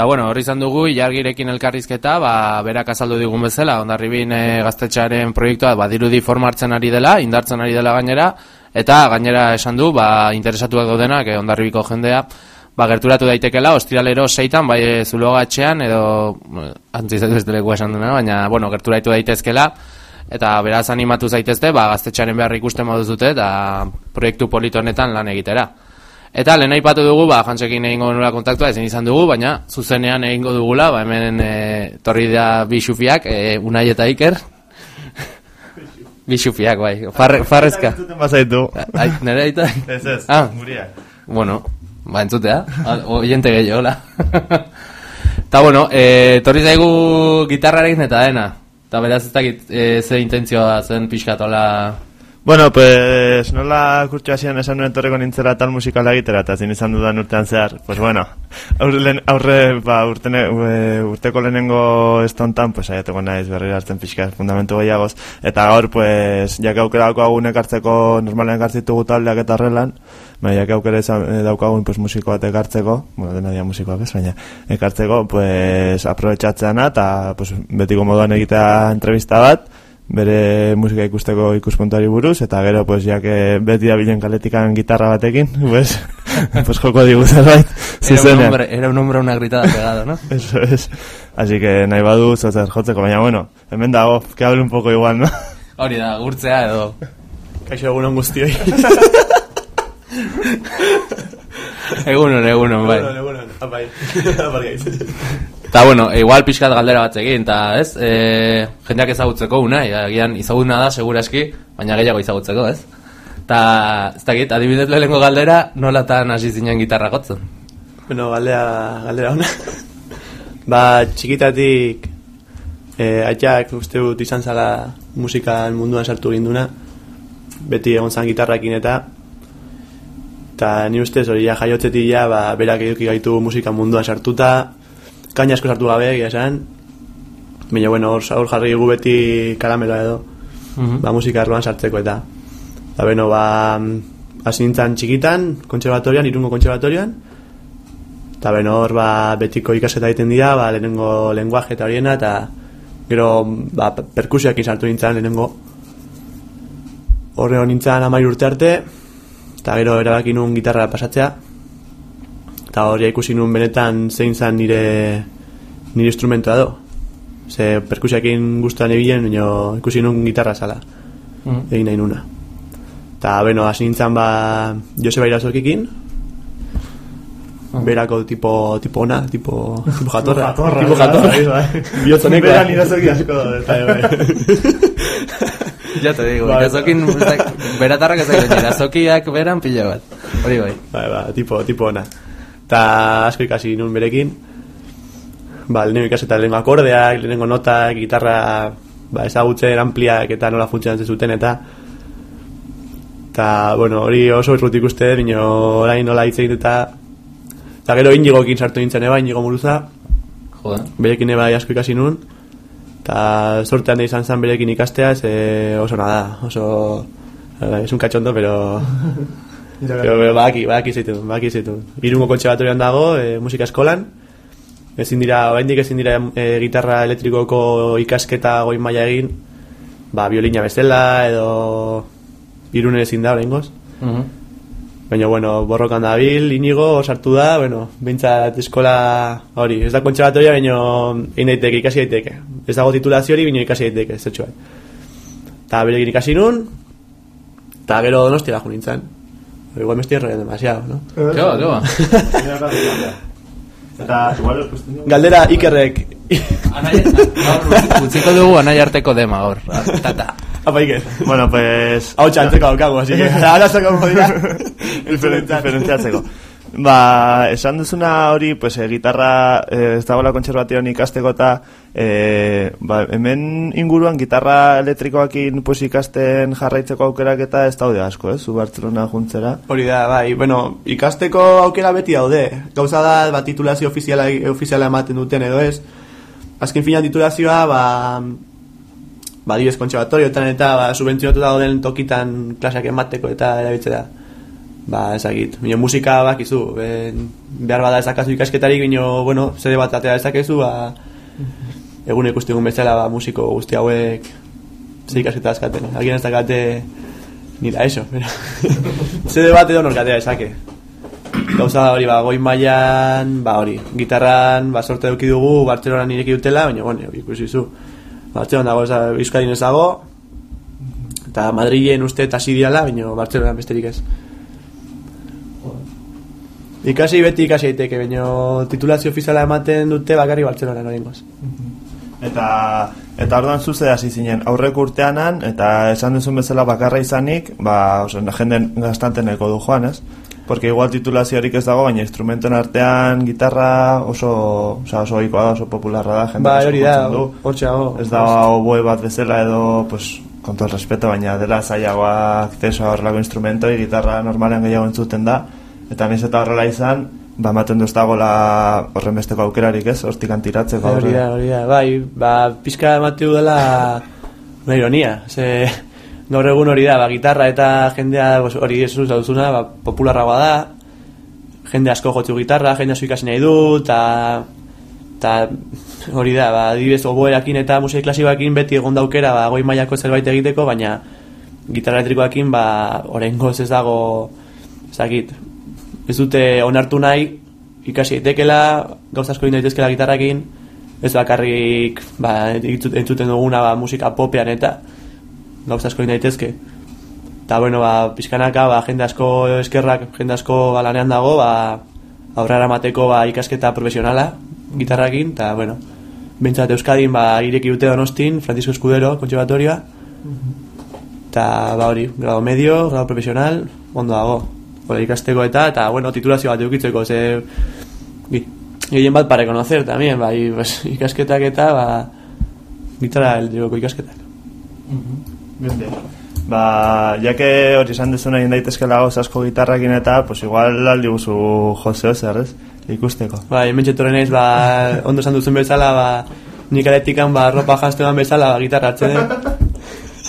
Eta bueno, hori izan dugu, ilargirekin elkarrizketa, ba, berak azaldu digun bezala, ondarribin e, gaztetxearen proiektua, ba, dirudi forma hartzen ari dela, indartzen ari dela gainera, eta gainera esan du, ba, interesatuak daudenak, e, ondarribiko jendea, ba, gerturatu daitekela, ostiralero seitan, bai, e, zuloga etxean, edo, eh, antziz ez leku esan duena, baina, bueno, gerturatu daitezkela, eta beraz animatu zaitezte, ba, gaztetxearen behar ikusten modu zute, eta proiektu polito honetan lan egitera. Eta lehen aipatu dugu, ba, jantzekin egingo nula kontaktua, ezin izan dugu, baina zuzenean egingo dugula, ba, hemen e, torri da bi xufiak, e, Unai eta Iker. (laughs) bi xufiak, bai, Farre, farrezka. Bazaitu. Ai, nere aita? (laughs) Ez ez, ah. Muriak. Bueno, ba, entzutea, Ah, oiente gehiago, hola. (laughs) Eta bueno, e, torri zaigu gitarrarekin eta dena. Eta beraz ez dakit e, ze intentzioa zen pixkatola... Bueno, pues nola kurtxo hasian esan nuen torreko nintzera tal musikala egitera, eta zin izan dudan urtean zehar, pues bueno, aurre, aurre ba, urtene, urteko lehenengo estontan, pues aiateko naiz berriro hartzen pixka fundamentu gehiagoz, eta gaur, pues, jake aukera daukagun ekartzeko, normalen ekartzitugu taldeak eta horrelan, baina jake aukera izan, e, daukagun, pues, musiko bat ekartzeko, bueno, dena dia musikoak ez, baina, ekartzeko, pues, aprobetxatzeana, eta, pues, betiko moduan egitea entrevista bat, bere musika ikusteko ikuspuntuari buruz, eta gero, pues, ya que beti dabilen kaletikan gitarra batekin, (laughs) pues, pues joko digu zerbait, Era un, hombre, era un hombre una gritada pegado, ¿no? (laughs) Eso es. Así que nahi badu zozer jotzeko, baina bueno, hemen dago, que hable un poco igual, ¿no? Hori da, gurtzea edo... Kaixo egunon guztioi. (laughs) Egunon, egunon, bai. Egunon, egunon, apai. Aparkaiz. Eta bueno, igual pixkat galdera bat egin, eta ez, e, jendeak ezagutzeko una, agian izaguna da, seguraski, baina gehiago ezagutzeko, ez? Eta, ez dakit, adibidez lehenko galdera, nolatan hasi zinen gitarra gotzen? Bueno, galdera, galdera ona. (laughs) ba, txikitatik eh, aitak uste dut izan zala musikan munduan sartu ginduna. Beti egon zan gitarrakin eta eta ni ustez hori ja jaiotzetik ja ba, berak eduki gaitu musika munduan sartuta kaina asko sartu gabe egia esan. Baina bueno hor, hor jarri gu beti karameloa edo Mhm. ba, musika arloan sartzeko eta eta beno ba hasi nintzen txikitan kontserbatorian, irungo kontserbatorian eta beno hor ba, betiko ikaseta egiten dira ba, lehenengo lenguaje eta horiena eta gero ba, perkusioak sartu nintzen lehenengo. Horre nintzen amairu urte arte eta gero erabaki nun gitarra pasatzea eta hori ikusi nun benetan zein zan nire nire instrumentoa do ze perkusiakin guztuan ebilen baina ikusi nun gitarra zala Mhm. egin nahi nuna eta beno hasi nintzen ba Joseba Irazokikin berako tipo tipo ona tipo tipo jatorra Jatorra, tipo bai, jatorra bai. (laughs) bihotzonekoa Beran irazoki asko bai, (laughs) bai. Ya te digo, Bai, irazokin, beratarrak ez da, irazokiak beran pila bat. Hori bai. Bai, ba, tipo, tipo ona. Ta asko ikasi nun berekin. Ba, lehenengo ikasi eta lehenengo akordeak, lehenengo notak, gitarra, ba, ezagutzen ampliak eta nola funtzionatzen zuten eta eta, bueno, hori oso irrut ikuste, bino orain nola hitz egin eta eta gero inigokin sartu nintzen eba, inigo muruza, Joder. berekin eba asko ikasi nun, eta sortean izan zen berekin ikastea, ze oso nada, oso es un cachondo, pero... (laughs) pero, pero baki, baki zitu, baki zitu. Irungo kontserbatorioan dago, e, musika eskolan. Ezin dira, oraindik ezin dira e, gitarra elektrikoko ikasketa goi maila egin, ba, biolina bezala, edo irunen ezin da, oraingoz. Baina, bueno, borrokan dabil, inigo, sartu da, bueno, bintzat eskola hori, ez da kontserbatoria, baina egin daiteke, ikasi daiteke. Ez dago titulazio hori, baina ikasi daiteke, ez zetxuan. Eta berekin ikasi nun, eta gero donostia da nintzen. Pero igual me estoy enrollando demasiado, ¿no? Qué va, qué va. (laughs) Eta, igual, Galdera Ikerrek. Utziko dugu anai arteko dema hor. Tata. Apa Iker. Bueno, pues... Hau txantzeko daukagu, así que... Ahora sacamos (laughs) dira. Diferen- diferentziatzeko. Ba, esan duzuna hori, pues, e, gitarra e, ez dagoela kontserbatioan ikasteko eta e, ba, hemen inguruan gitarra elektrikoakin pues, ikasten jarraitzeko aukerak eta ez daude asko, ez? Zu Bartzelona juntzera. Hori da, bai, bueno, ikasteko aukera beti daude. Gauza da, ba, titulazio ofiziala, ofiziala ematen duten edo ez. Azken finan titulazioa, ba, ba, dibes kontserbatorioetan eta ba, subentzionatu dauden tokitan klaseak emateko eta erabiltzea. Ba, ezagit. Bino, musika bakizu, ben, behar bada ezakazu ikasketarik, bino, bueno, zede bat atera ezakezu, ba, egun ikustigun bezala, ba, musiko guzti hauek ze ikasketa azkaten. Agian ez dakate nira eso, pero (laughs) zede bat edo norkatea ezake. Gauza hori, ba, goi mailan, ba, hori, gitarran, ba, sorte eduki dugu, Bartzelonan ireki dutela, baina, bueno, ikusi zu. Bartzelonan dago, eza, Euskadin ez dago, eta Madrilen uste eta diala, baina Bartzelonan besterik ez. Ikasi beti ikasi daiteke, baina titulazio ofiziala ematen dute bakarri Bartzelonan oraingoz. Eta eta orduan zuze hasi zinen aurrek urteanan eta esan duzun bezala bakarra izanik, ba, oso, jenden gastante nahiko du joan, ez? Porque igual titulaziorik ez dago, baina instrumenten artean gitarra oso, oza, oso ohikoa da, oso popularra da, jende Ba, hori da, du. hortxe dago. Ez da oboe bat bezala edo, pues, con todo el respeto, baina dela zailagoa akceso a horrelako instrumentoi, gitarra normalean gehiago entzuten da, eta naiz eta horrela izan, ba, ematen duz dagoela horren besteko aukerarik ez, hortik antiratzeko. Hori da, hori da, bai, ba, pizka emateu dela una ironia, ze gaur egun hori da, ba, gitarra eta jendea hori ez duzuna, ba, popularragoa da, jende asko jotzu gitarra, jende asko ikasi nahi du, eta eta hori da, ba, adibidez oboeakin eta musika klasikoakin beti egon daukera, ba, goi mailako zerbait egiteko, baina gitarra elektrikoakin, ba, oraingoz ez dago, ez dakit, ez dute onartu nahi ikasi daitekela, gauza asko daitezkela gitarrakin, ez bakarrik ba, entzut- entzuten duguna ba, musika popean eta gauza asko daitezke. Eta bueno, ba, pizkanaka, ba, jende asko eskerrak, jende asko ba, lanean dago, ba, aurrera mateko ba, ikasketa profesionala gitarrakin, eta bueno, bentsat Euskadin ba, ireki dute donostin, Francisco Escudero, kontserbatorioa, eta ba hori, grado medio, grado profesional, ondo dago. Hori ikasteko eta, eta bueno, titulazio bat edukitzeko, ze gehien bat para conocer también, bai, pues, ikasketak eta, ba, gitarra elektrikoko ikasketak. Bete. Ba, jake hori esan dezuna egin daitezkela gauz asko gitarrakin eta, pues igual aldi guzu joseo zer, ez? Ikusteko. Bai, hemen txetorren naiz, ba, ondo esan duzen bezala, ba, nik aletikan, ba, ropa jaztean bezala, ba, gitarra hartzen dut.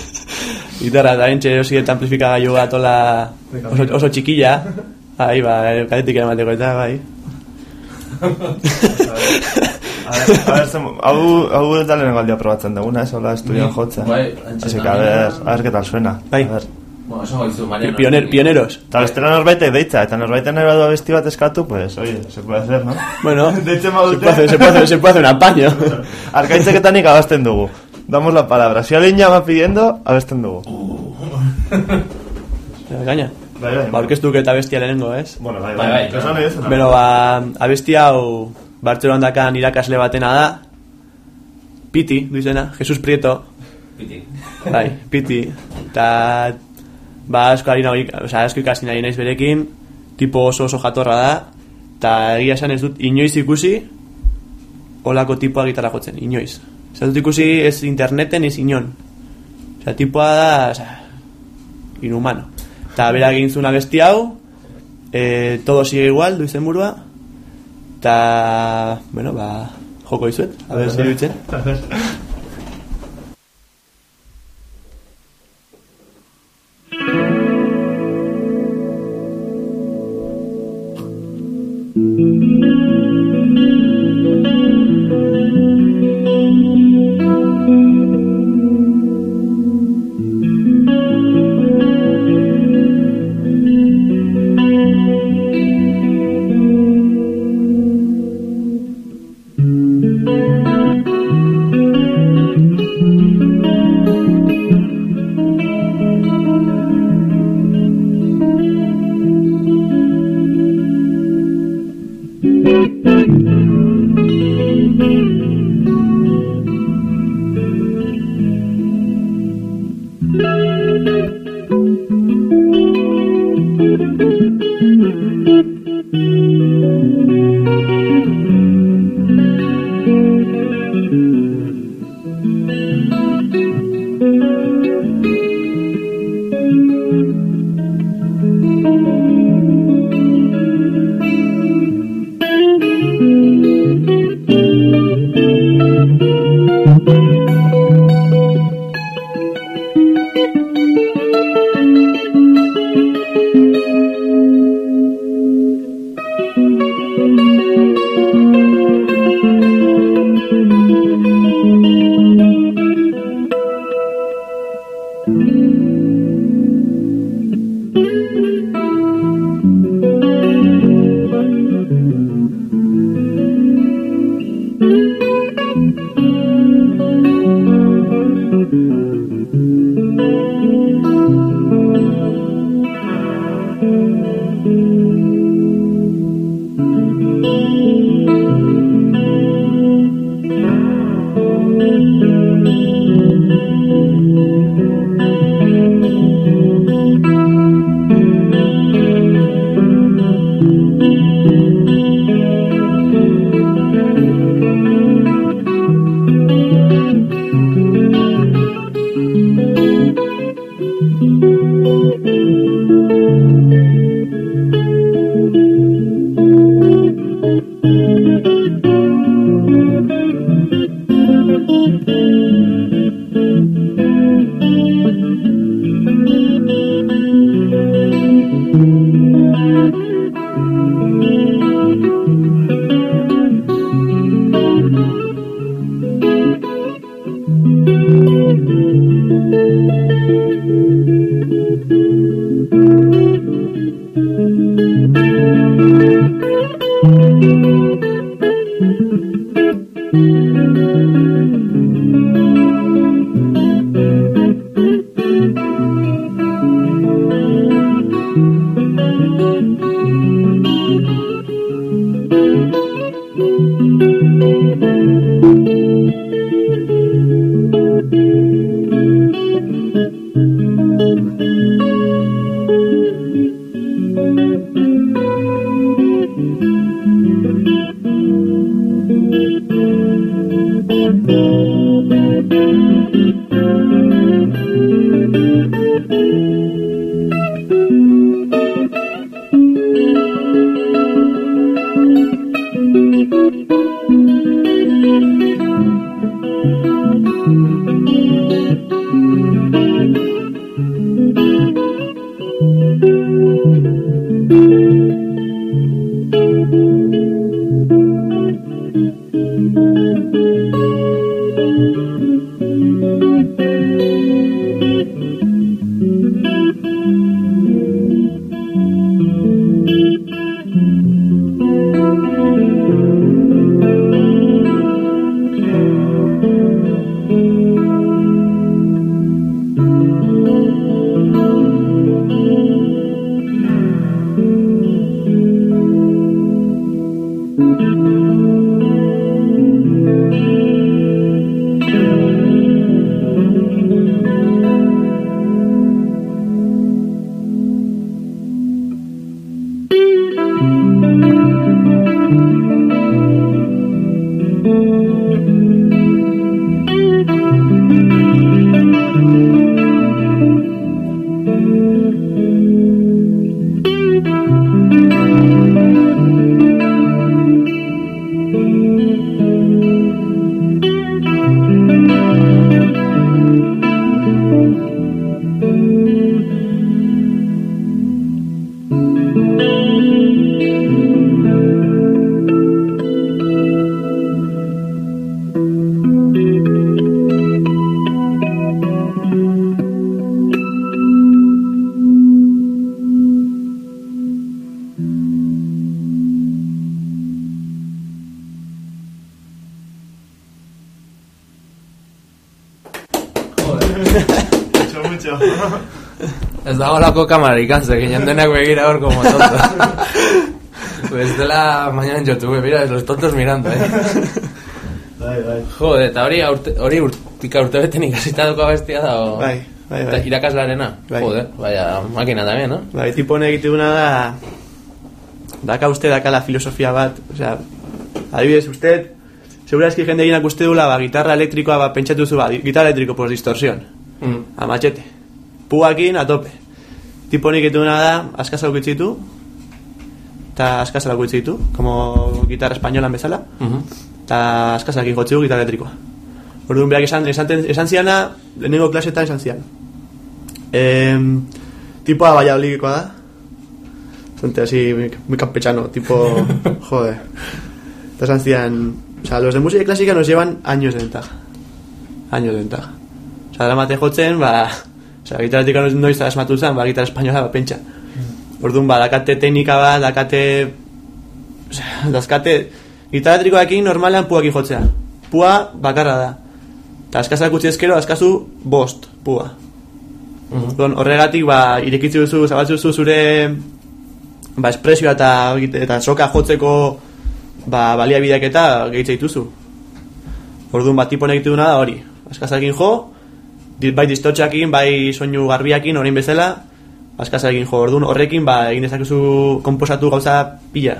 (laughs) gitarra, da entxe erosi eta amplifikagailu bat, hola, oso, oso txikilla. Bai, ba, kaletik eramateko eta, bai. A ver, a ver, zem, hau, hau da lehenengo aldia probatzen duguna, ez hola estudian Bai, jotzen. bai, Así que a ver, a ver qué tal suena. Bai. A ver. Bueno, esango dizu, Mariano. Pioner, pioneros. Eta bestela norbaitek deitza, eta norbaiten nahi badu abesti bat eskatu, pues, oye, se puede hacer, no? Bueno, (laughs) Deitze se puede, hacer, se, puede hacer, se puede hacer un apaño. (laughs) Arkaitzeketan abasten dugu. Damos la palabra. Si alguien llama pidiendo, abesten dugu. (laughs) Gaina. Bai, bai. Ba, orkestuke eta bestia lehenengo, ez? Bueno, bai, Bai, bai, nahi duzuna. Beno, ba, abesti hau Bartzelonan dakan irakasle batena da Piti, du izena, Jesus Prieto Piti. Bai, Piti Eta ba, asko, ari nahi, oza, asko ikasi nahi naiz berekin Tipo oso oso jatorra da Eta egia esan ez dut inoiz ikusi Olako tipoa gitarra jotzen, inoiz. Ez dut ikusi ez interneten ez inon. Oza, tipoa da, oza, inhumano. Eta bera egin zuen abesti hau eh, Todo sigue igual, du izenburua Eta, bueno, ba, joko izuet A ver, (laughs) Ez dago lako kamarik, anze, ginen denak begira hor como tonto. (laughs) Pues dela mañana jotu, mira, los tontos mirando, eh. Bai, bai. Jode, eta hori aurte, hori urtika urte beten ikasita dauka bestia da, o... Bai, bai, bai. Irakaslarena, Bai. jode, vaya makina también, no? Bai, tipo honek egite duna da Daka uste dakala filosofia bat Osea, adibidez, uste Segurazki jende eginak uste dula ba, Gitarra elektrikoa ba, pentsatu zu ba, Gitarra elektriko pues distorsión Mm. A machete Puakin a tope Tipo honek egite duna da Askasa lukitzitu Eta askasa lukitzitu Como gitarra españolan bezala. Eta askasa ekin gotziu gitarra elektrikoa Orduan berak esan, esan, esan ziana Lehenengo klasetan esan zian em, Tipoa Valladolidikoa da Gente así, muy, campechano, tipo, (laughs) joder. Entonces hacían, o sea, los de música clásica nos llevan años de ventaja. Años de ventaja. O sea, dramate jotzen, ba, o sea, gitarra tika noiz da esmatu zen, ba, gitarra espainola, ba, pentsa. Orduan, ba, dakate teknika bat, dakate, o sea, dazkate, gitarra trikoakin normalean puakin jotzea. Pua bakarra da. Eta askazak utzi ezkero, askazu bost, pua. Orduan, horregatik, ba, irekitzi duzu, zabaltzu duzu zure ba, espresioa eta, eta soka jotzeko ba, baliabideak eta gehitza dituzu. Orduan, ba, tipo duna da hori. Askazakin jo, bai distortxakin, bai soinu garbiakin, orain bezala, askazakin jo. Orduan, horrekin, ba, egin dezakezu komposatu gauza pila.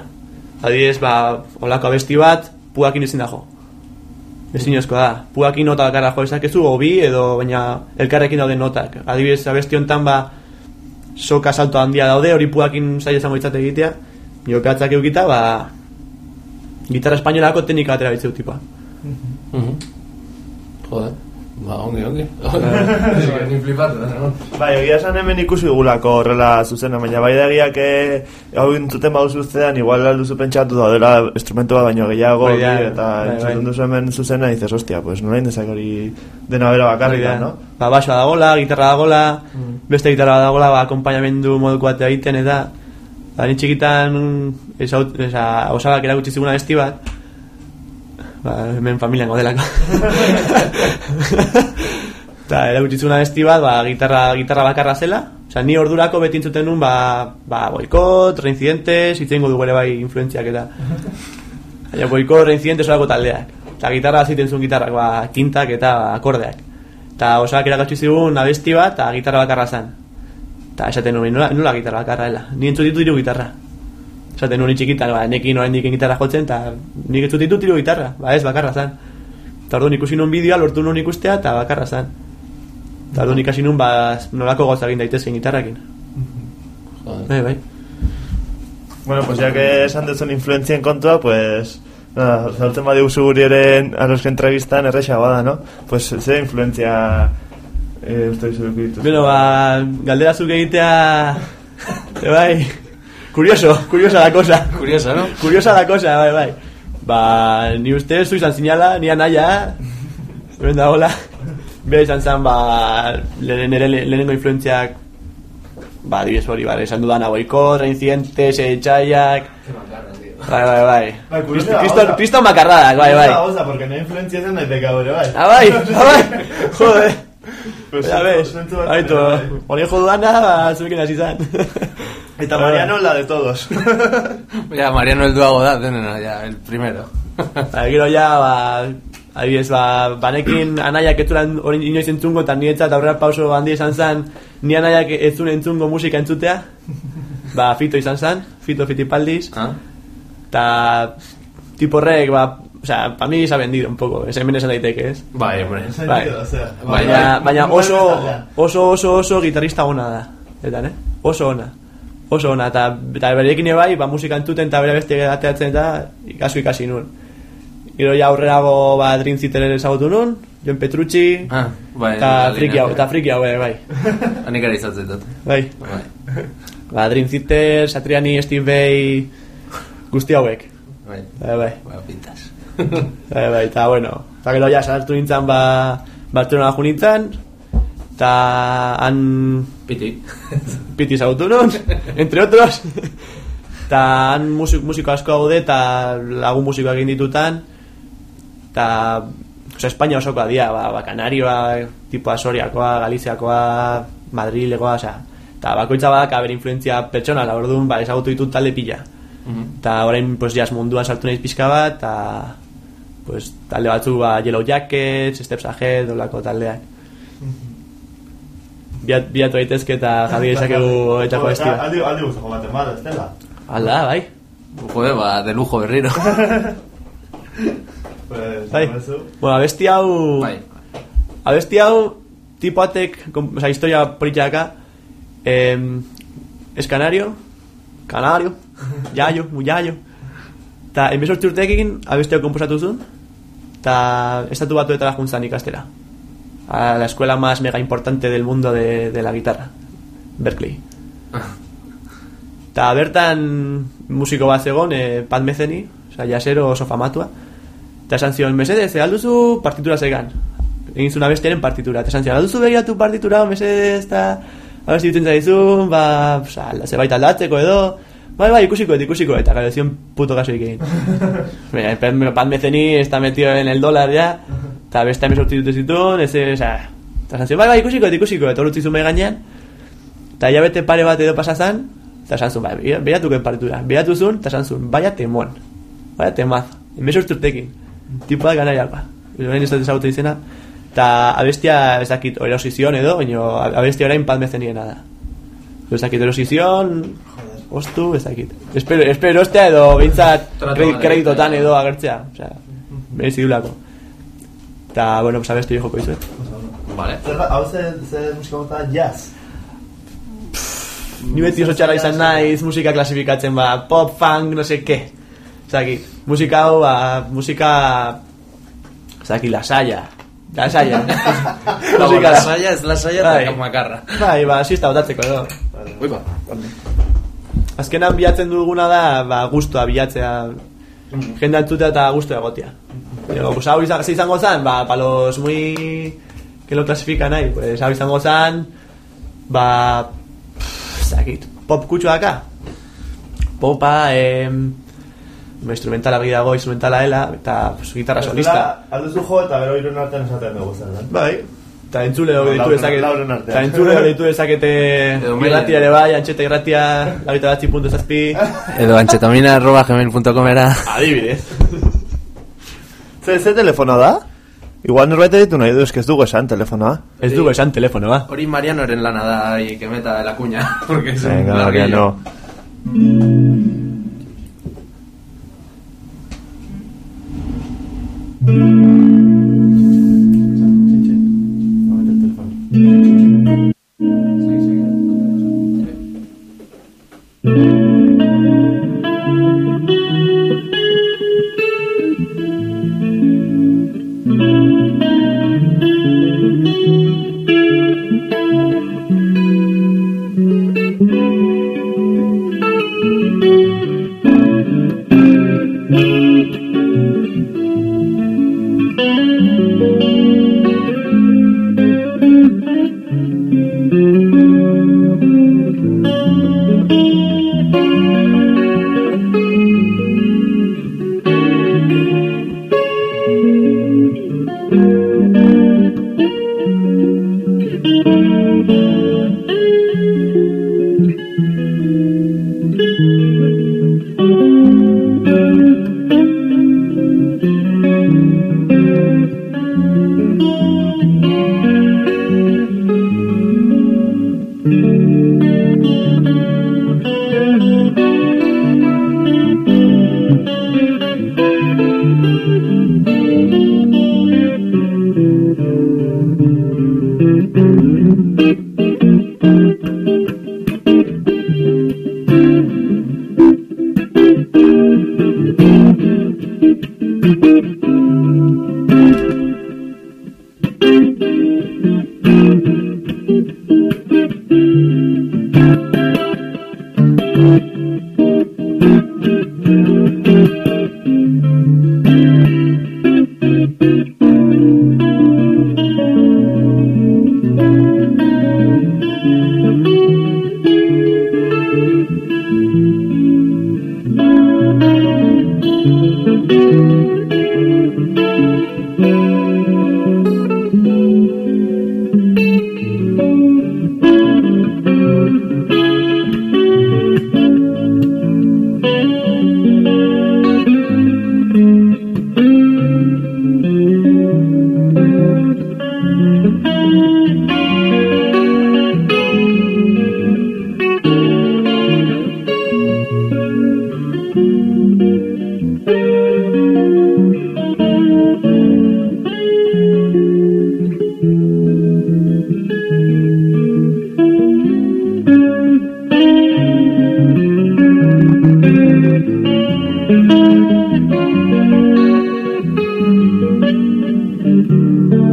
Adibidez, ba, olako abesti bat, puakin ezin da jo. Ezinezkoa da. Puakin nota bakarra jo ezakezu, o bi, edo baina elkarrekin dauden notak. Adibidez, abesti honetan, ba, soka salto handia daude, hori puakin zaila izango itzate egitea, jokatzak eukita, ba, gitarra espainolako teknika batera bitzeu tipa. Mhm. Jode, ba, ongi, ongi. (laughs) Ni flipatu, no? Bai, egia esan hemen ikusi dugulako horrela zuzena, baina bai da egiak eh, hau entzuten badu zuztean, igual alduzu pentsatu da, dela instrumento bat baino gehiago, Bai, da, bi, eta bai, bai. entzuten duzu hemen zuzena, dices, hostia, pues nola indezak hori dena bera bakarrik, Hori da. no? Ba, basoa dagola, gitarra dagola, beste gitarra dagola, ba, akompainamendu moduko batea egiten, eta ba, ni txikitan esaut, esa, osabak erakutsi ziguna besti bat, ba, hemen familian godelako. Eta (laughs) erakutsi ziguna besti bat, ba, gitarra, gitarra bakarra zela, Osea, ni ordurako beti entzuten nun, ba, ba, boikot, reincidentes, itzengo dugu ere bai influentziak eta... Baina boikot, reincidentes olako taldeak. Eta gitarra ziten zuen gitarrak, ba, kintak eta akordeak. Eta osak erakatsi zigun abesti bat, eta gitarra bakarra zan. Eta esaten nuen, nola, nola gitarra bakarra dela. Ni entzut ditut hiru gitarra. Esaten nuen txikitan, ba, nekin orain diken gitarra jotzen, eta nik entzut ditut hiru gitarra. Ba, ez, bakarra zan. Eta orduan ikusi nuen bideoa, lortu nuen ikustea, eta bakarra zan. Eta orduan ikasi nuen, ba, nolako gauza egin daitezken gitarrakin. Bai, bai. Bueno, pues ya que esan duzun influentzien kontua, pues... Nada, zartzen badi usu guri ere a los que entrevistan erresa bada, no? Pues ze influentzia eh, uste dizu ditu. Bueno, ba, galdera zuk egitea... (laughs) Bai, curioso, curiosa la cosa. Curiosa, no? Curiosa la cosa, bai, bai. Ba, ni uste zu izan zinala, ni anaia, hemen da hola. Bera izan zen, ba, le- nire le- lehenengo influentziak, ba, dibes hori, ba, esan dudana, boikot, reincidentes, etxaiak... Bai, bai, bai. Bai, curiosa Kriston- da, Kriston, oza. kriston bakarradak, bai, bai. Esa cosa, porque no influencia zen daiteke hau ere, bai. Ah, bai, (laughs) ah, bai, joder. Pues ya ves, aitu, ere, bai. hori jodana, ba, zuekin hasi zan. (laughs) Eta Mariano la de todos. (laughs) Ya, Mariano el duago da, denena, ya, el primero. (laughs) Ba, gero ja, ba, adibidez, ba, banekin anaiak etzulan hori inoiz entzungo, eta niretzat aurrera pauso handi izan zen, ni anaiak ez zuen entzungo musika entzutea, ba, fito izan zen, fito fitipaldiz, eta tipo horrek, ba, o sea, pa mi se ha vendido un poco, ez hemen esan daiteke, ez? Bai, hombre. Bai. o sea, Baina, bai. baina Igual oso, oso, oso, oso gitarrista ona da, eta, ne? Oso ona. Oso ona, eta, eta berekin ere bai, ba, musika entzuten eta bere beste ateatzen eta ikasu ikasi nun. Gero ja aurrerago ba, Dream Theater ezagutu nun, Jon Petrucci, Ah, bai, eta bai, friki hau, bai. (laughs) eta friki hau bai. Hanik ere izatzen dut. Bai. Bai. Ba, Dream Theater, Satriani, Steve Vai, guzti hauek. Bai. Bai, bai. Ba, pintas. Bai, bai, eta bueno, eta gero ja sartu nintzen ba, Barcelona jo nintzen, eta han... Piti. (laughs) Piti ezagutu nun, entre otros. Eta han musik, musiko asko gaude eta lagun musikoak egin ditutan. Eta, osea, Espainia osokoa dia, ba, ba Kanarioa, tipo Asoriakoa, Galiziakoa, Madrilegoa, osea, eta bakoitza badaka bere influentzia pertsonala, orduan, ba, ezagutu ditut talde pila. Eta orain, pues, jazz munduan sartu naiz pixka bat, eta pues, talde batzu, ba, Yellow Jackets, Steps Ahead, olako taldeak. Biat, biatu daitezke eta jarri (laughs) dezakegu etako bestia. Aldi, aldi guztako baten bat, ez dela? Alda, bai. Jode, ba, de lujo berriro. (laughs) (laughs) Pues, Bai. Bueno, abesti hau... Bai. Abesti hau, tipo atek, kom- oza, historia politxaka, eh, es canario, canario, jaio, mu jaio. Ta, enbezortzi urteekin, abesti hau komposatu zuen, eta estatu batuetara juntzan ikastera. A la escuela más mega importante del mundo de, de la guitarra, Berkeley. Eta bertan musiko bat zegoen, eh, Pat Metheny, oza, jasero oso famatua. Eta esan zion, mesedez, alduzu partitura zegan. Egin zuen abestiaren partitura. Eta esan zion, alduzu begiratu partitura, mesedez, eta... Abesti duten zaizun, ba... Oza, zebait aldatzeko edo... Bai, bai, ikusiko, ikusiko, eta gara zion puto kaso egin. (laughs) Pat Metheny está metido en el dólar ya, eta beste emezortzi dute zituen, ez, oza... Eta esan zion, bai, bai, ikusiko, et, ikusiko, eta horretzi zuen gainean. Eta hilabete pare bat edo pasazan, eta esan zuen, bai, behiratuko partitura. Behiratu zuen, eta esan zuen, baia temon. Baia temaz. Emezortzi urtekin. Tipoak gana jalba. Orain ez dut ezagutu izena. Eta abestia ez dakit erosizion edo, baina abestia orain pat mezeniena da. Ez dakit erosizion, ostu, ez dakit. Espero, espero erostea edo behintzat bat kreditotan edo agertzea. Osea, berezi dulako. Eta, bueno, pues abesti joko izuet. Vale. Zer, hau ze, ze musika mota jazz? Ni beti oso txarra izan naiz musika klasifikatzen ba, pop, funk, no sé qué. Zaki, musika hau, ba, musika... Zaki, lasaia. Lasaia. Dago, lasaia ez lasaia Bai. eta makarra. Bai, ba, así botatzeko edo. Ui, ba. Azkenan bilatzen duguna da, ba, gustua bilatzea. Jende antzutea eta gustua egotia. Pero, pues, hau izan, ze izango zan, ba, pa los muy... Que lo clasifican ahí, pues, hau izango zan, ba... pff, Zakit, pop kutsuaka. Popa, eh, instrumentala gehiago, instrumentala ela, eta pues, gitarra solista. Alduzu jo eta gero irun artean esaten dugu zen, eh? Bai. Eta entzule hori ditu dezakete. lauren artean. Eta entzule hori ditu dezakete mailen. irratia ere bai, antxeta irratia, labita batzi puntu zazpi. Edo antxetamina arroba gmail.com era. Adibidez. (laughs) Ze, ze telefono da? Igual norbait ditu nahi du, ez dugu esan telefonoa. Ez dugu esan telefono, ba. Hori Marianoren lana da, ahí, que meta la cuña. (laughs) Porque es un Venga, larguillo. Mariano.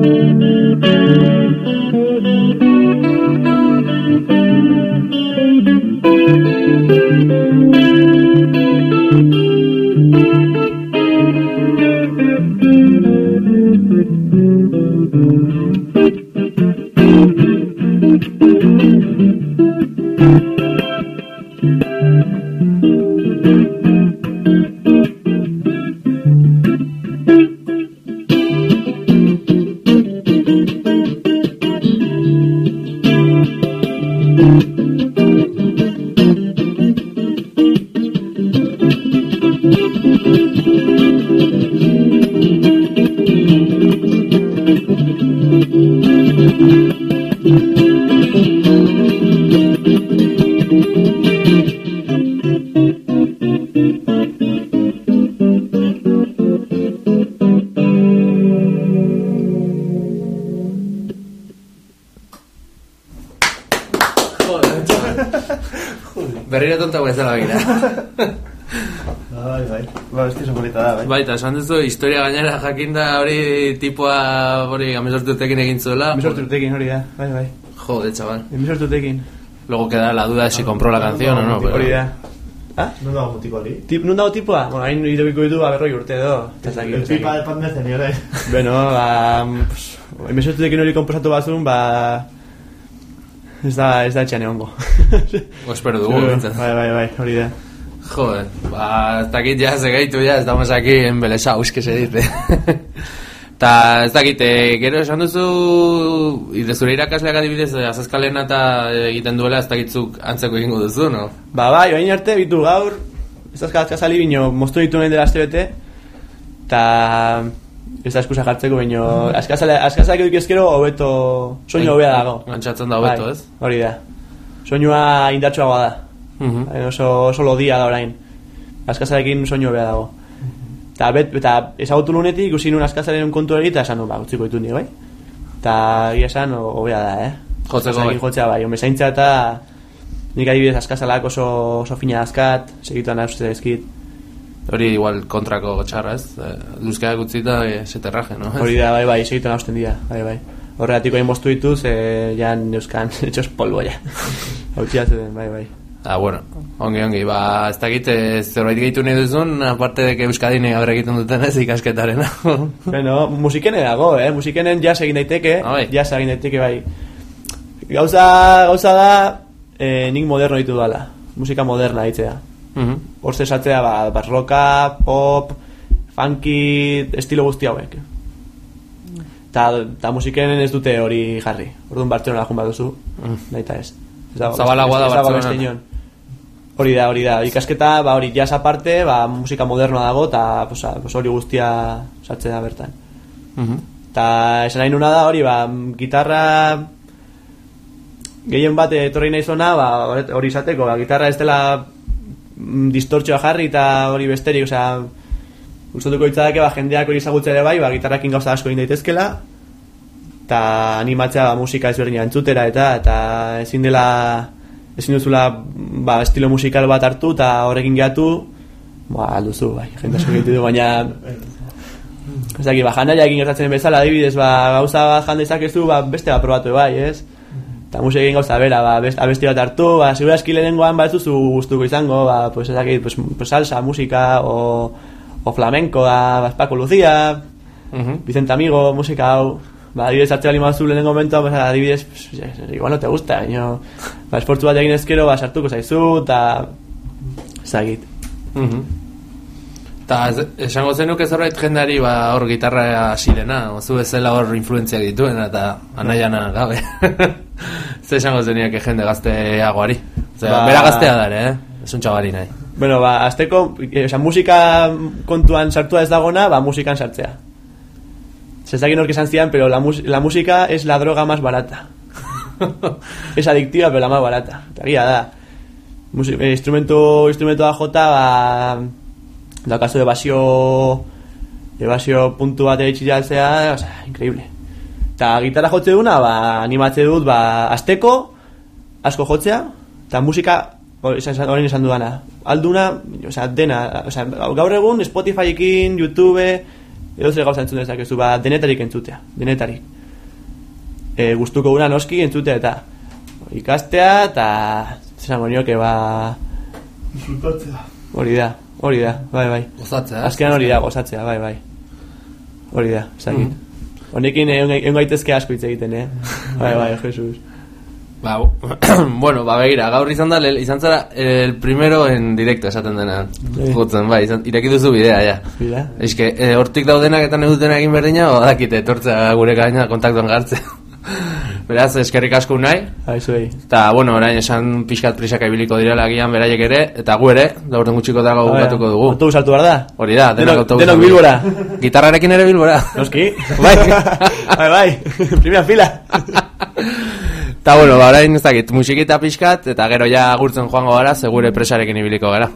Thank you. Esan duzu, historia gainera jakinda hori tipoa hori amezortu urtekin egin zuela. Emesortu urtekin hori da, bai, bai. Jode, chaval. Emesortu urtekin. Luego queda la duda de si compró la canción o no. pero- Hori da. Ah? Non dago mutiko hori? Tip, nun dago tipua? Bueno, hain irabiko ditu, ba, berroi urte edo. El ez dakit. pipa de pandezen, ere. (laughs) Bueno, ba... Pues, emesortu urtekin hori komposatu bazun, ba... Ez da, ez da etxean egongo. (laughs) O espero dugu. Bai, bai, bai, hori da. Joder, ba, ez dakit ya, ze gaitu ya, estamos aquí en Belesaus, que se dice. (laughs) Ta, ez dakit, eh, gero esan duzu, ide zure irakasleak adibidez, eh, azazkalena eta egiten duela, ez dakitzuk antzeko egingo duzu, no? Ba, bai, bain arte, bitu gaur, ez da azkazali bino, moztu ditu nahi dela azte bete, eta ez da eskusa jartzeko, bino, azkazalak eduk ezkero, hobeto, soinu hobea dago. Gantzatzen da hobeto, Bai, ez? Hori da. Soinua indartsuagoa da. Mhm. Bai, oso, oso lodia da orain. Azkazalekin soinu hobea dago. Eta, bet, eta ezagutu lunetik, ikusi nun azkazalen kontu hori, eta esan, ba, utziko ditu ni, bai? Eta, gira esan, ho- hobea da, eh? Jotzeko bai. Jotzea, bai, ome zaintza eta nik adibidez azkazalak oso, oso fina azkat, segituan uste ezkit. Hori igual kontrako txarra, ez? Eh, Luzkeak utzita, eh, seterraje, no? Hori da, (laughs) bai, bai, segituan hausten dira, bai, bai. Horregatik hain moztu dituz, eh, jan euskan, (laughs) etxos polvo, ja. (laughs) Hau bai, bai. Ah, bueno, ongi, ongi, ba, ez dakit, eh, zerbait gehitu nahi duzun, aparte de que Euskadin gaur egiten duten ez ikasketaren. (laughs) bueno, musikene dago, eh? Musikenen jazz egin daiteke, Ah, bai. jazz egin daiteke, bai. Gauza, gauza da, eh, nik moderno ditu dala. Musika moderna ditzea. Mhm. Hor zesatzea, ba, barroka, pop, funky, estilo guzti hauek. Ta, ta musikenen ez dute hori jarri. Orduan Bartzelona jun baduzu, Mm. nahi eta ez. Zabalagoa da ez dago Bartzelonan. beste inon. Hori da, hori da. Ikasketa, ba, hori jazz aparte, ba, musika modernoa dago, eta pues, pues hori guztia sartzen da bertan. Mhm. Eta esan nahi nuna da hori, ba, gitarra gehien bat etorri nahi zona, ba, hori- izateko, ba, gitarra ez dela mm, distortxoa jarri eta hori besterik, osea, gustatuko itzadake, ba, jendeak hori ezagutzea ere bai, ba, gitarrakin gauza asko egin daitezkela, eta animatzea ba, musika ezberdina entzutera, eta eta ezin dela, ezin duzula, ba, estilo musikal bat hartu, eta horrekin gehiatu, ba, alduzu, bai, jende asko egitu du, baina Ez dakit, ba, janaia egin gertatzen bezala, adibidez, ba, gauza bat jan dezakezu, ba, beste bat probatu bai, ez? Eta musik egin gauza bera, ba, best, abesti bat hartu, ba, segura eski lehenengoan ba, ez duzu gustuko izango, ba, pues, ez dakit, pues, pues salsa, musika, o, o flamenco, da, ba, Paco Lucía, Mhm. Vicente Amigo, musika hau, ba, adibidez, hartzea lima zu lehenengo momentu, pues, adibidez, pues, igual no te gusta, baina, ba, esportzu bat egin ezkero, ba, sartuko zaizu, eta, ez dakit. Mhm. Ta ez- esango zenuke zerbait jendeari ba hor gitarra hasirena, ozu bezala hor influentziak dituena eta anaiana gabe. (laughs) Ze esango zeniake jende gazteagoari. Osea, Ba- bera gaztea da ere, eh? Ez un txabali nahi. Bueno, ba, azteko, osea, musika kontuan sartua ez dagona, ba, musikan sartzea. Se sabe que esan zian, pero la, mus la música es la droga más barata. (laughs) es adictiva, pero la más barata. Egia da. Musi eh, instrumento, instrumento AJ, ba, da kasu de basio, de puntu bat eitsi jaltzea, o sea, increíble. Eta gitarra jotze duna, ba, animatze dut, ba, azteko, asko jotzea, eta musika, hori esan- esan- orain esan dudana, alduna, o sea, dena, o sea, gaur egun Spotifyekin, YouTube, edo zer gauza entzun dezakezu, ba, denetarik entzutea, denetarik. E, gustuko guna noski entzutea eta ikastea eta esango nioke ba Disfrutatzea. hori da, hori da, bai bai. Gozatzea? Azkenan hori da, gozatzea, bai bai. Hori da, zakit. Honekin egon egon gaitezke asko hitz egiten, eh? (laughs) Bai bai, Jesus. Ba, (clears throat) bueno, ba begira, gaur izan da, le- izan zara el primero en directo esaten dena. Sí. Jotzen, bai, izan, ireki duzu bidea, ja. Que, eh, hortik daudenak eta negutena egin berdina, o dakite, etortzea gure gaina kontaktuan gartzen. (laughs) Beraz, eskerrik asko nahi. Bai, zuei. Eta, bueno, orain esan pixkat prisaka ibiliko direla agian beraiek ere, eta gu ere, daurten gutxiko dago bukatuko ja. dugu. Autobus hartu behar da? Hori da, Denok- autobusa. denok Bilbora. Gitarrarekin ere bilbora. Noski? (laughs) bai. bai, bai, (laughs) primera fila. Eta, bueno, ba, orain ez dakit, musikita pixkat, eta gero ja agurtzen joango gara, segure presarekin ibiliko gara.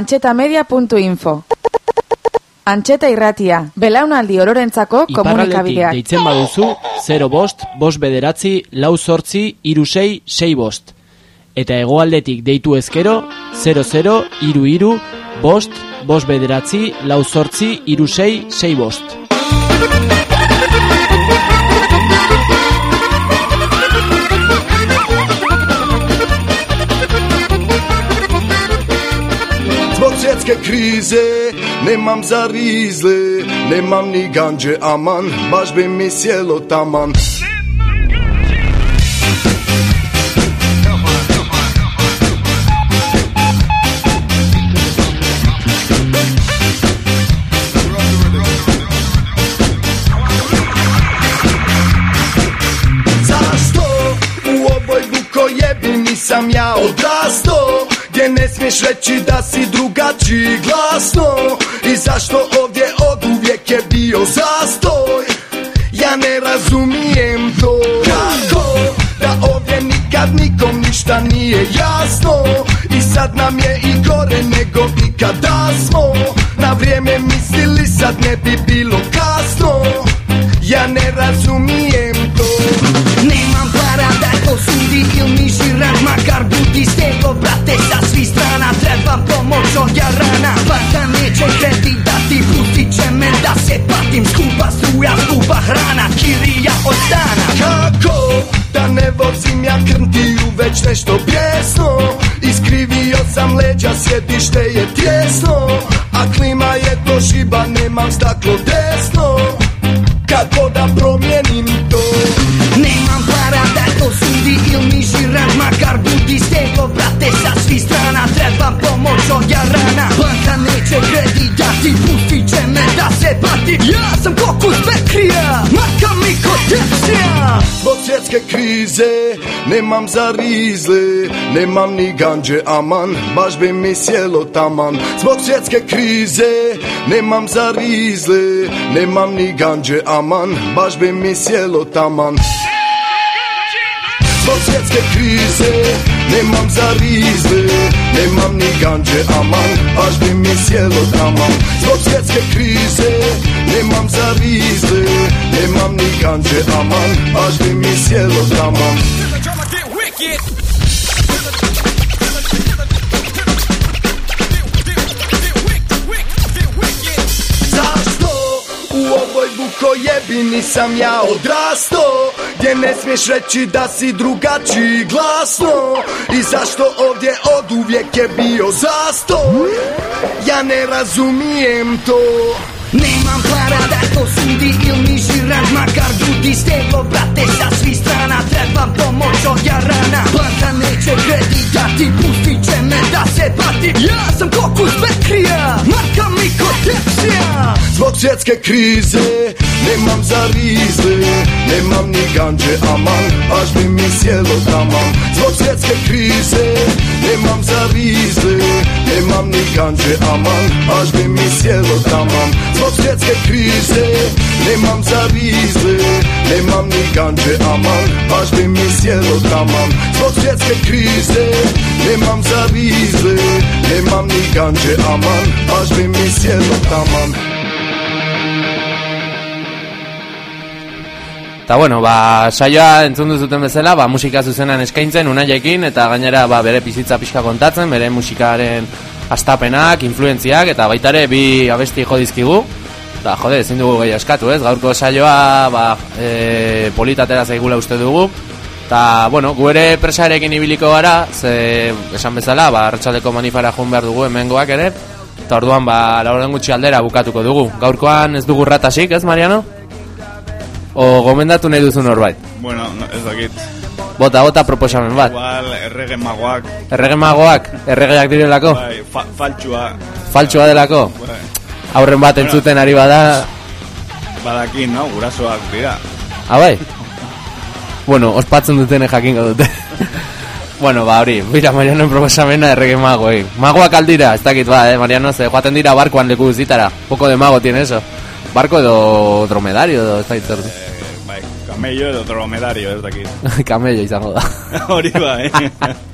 Antxetamedia.info Antxeta irratia, belaunaldi ororentzako komunikabideak. deitzen baduzu 0 bost, bost bederatzi, lau sortzi, iru sei, bost. Eta hegoaldetik deitu ezkero 00, iru iru, bost, bost bederatzi, lau sortzi, iru sei, sei bost. Svjetske krize Nemam za rizle Nemam ni ganđe aman Baš bi mi sjelo taman. Zašto u ovoj bukojebi nisam ja odrasto Gdje ne smiješ reći da si drugačiji glasno? I zašto ovdje od uvijek je bio zastoj? Ja ne razumijem to. Kako da ovdje nikad nikom ništa nije jasno? I sad nam je i gore nego ikada smo. Na vrijeme mislili sad ne bi bilo kasno. Ja ne razumijem sudi ili mi žiran Makar budi stego, brate, sa svih strana Trebam pomoć od jarana. Banka neće kredit dati Pustit će me da se patim Skupa struja, skupa hrana Kirija od stana. Kako da ne vozim ja krntiju već nešto pjesno Iskrivio sam leđa, sjedište je tjesno A klima je to šiba, nemam staklo desno կայարանը Բանտանիչ է գրեդի դատի Պուստի չէ մեր դաս է պատի Ես եմ կոքուս վեքրիա Մարկա մի կոտեցիա Բոցեցքը կրիզ է Նեմամ զարիզլե Նեմամ նի գանջե աման Բաժբե մի սելո տաման Բոցեցքը կրիզ է Նեմամ զարիզլե Նեմամ նի գանջե աման Բաժբե մի սելո տաման Բոցեցքը կրիզ է bi mi sjelo taman Zbog svjetske krize Nemam za rizle Nemam ni ganđe aman Baš bi mi sjelo taman Zbog svjetske krize Nemam za rizle Nemam ni ganđe aman Baš bi mi sjelo taman Zašto u ovoj bukojebi nisam ja odrasto Gdje ne smiješ reći da si drugačiji glasno? I zašto ovdje od uvijek je bio zastoj? Ja ne razumijem to. Nemam para da to sudi ili mi žiran Makar budi stego, brate, sa svih strana Trebam pomoć od jarana. Banka neće kredit dati Pustit će me da se patim Ja sam kokus bekrija Marka mi kod tepsija Zbog svjetske krize Nemam za rizle Nemam ni ganđe aman Baš bi mi sjelo taman. Zbog svjetske krize Nemam za rizle Nemam ni ganđe aman Baš bi mi sjelo taman. Zbog svjetske krize Nemam za rizle Nemam ni ganđe aman Baš bi mi sjelo taman Zbog svjetske krize Nemam za rizle Nemam ni ganđe aman Baš bi mi sjelo taman Eta bueno, ba, saioa entzun duzuten bezala, ba, musika zuzenan eskaintzen unaiekin, eta gainera ba, bere bizitza pixka kontatzen, bere musikaren astapenak, influentziak, eta baitare bi abesti jo dizkigu. Eta jode, ezin dugu gehi eskatu, ez? Gaurko saioa, ba, e, politatera zaigula uste dugu. Eta, bueno, gu ere presarekin ibiliko gara, ze, esan bezala, ba, arratsaldeko manifara joan behar dugu hemengoak ere. Eta orduan, ba, lauren gutxi aldera bukatuko dugu. Gaurkoan ez dugu ratasik, ez, Mariano? O gomendatu nahi duzu norbait? Bueno, no, ez dakit. Bota, bota proposamen bat. Igual, errege magoak. Errege magoak, erregeak direlako, Bai, fa faltsua. faltsua delako. Bai. Aurren bat entzuten ari bada, Badakin, no? Gurasoak dira. abai? Bueno, ospatzen dutene jakingo dute. bueno, ba, hori, bira Mariano proposamena errege magoei. Magoak aldira, ez dakit ba, eh, Mariano, ze joaten dira barkoan leku guztitara. Poco de mago tiene eso. Barko edo dromedario edo ez dakit zer. Camello edo dromedario, ez dakit. (laughs) Kamello izango da. (laughs) Hori bai.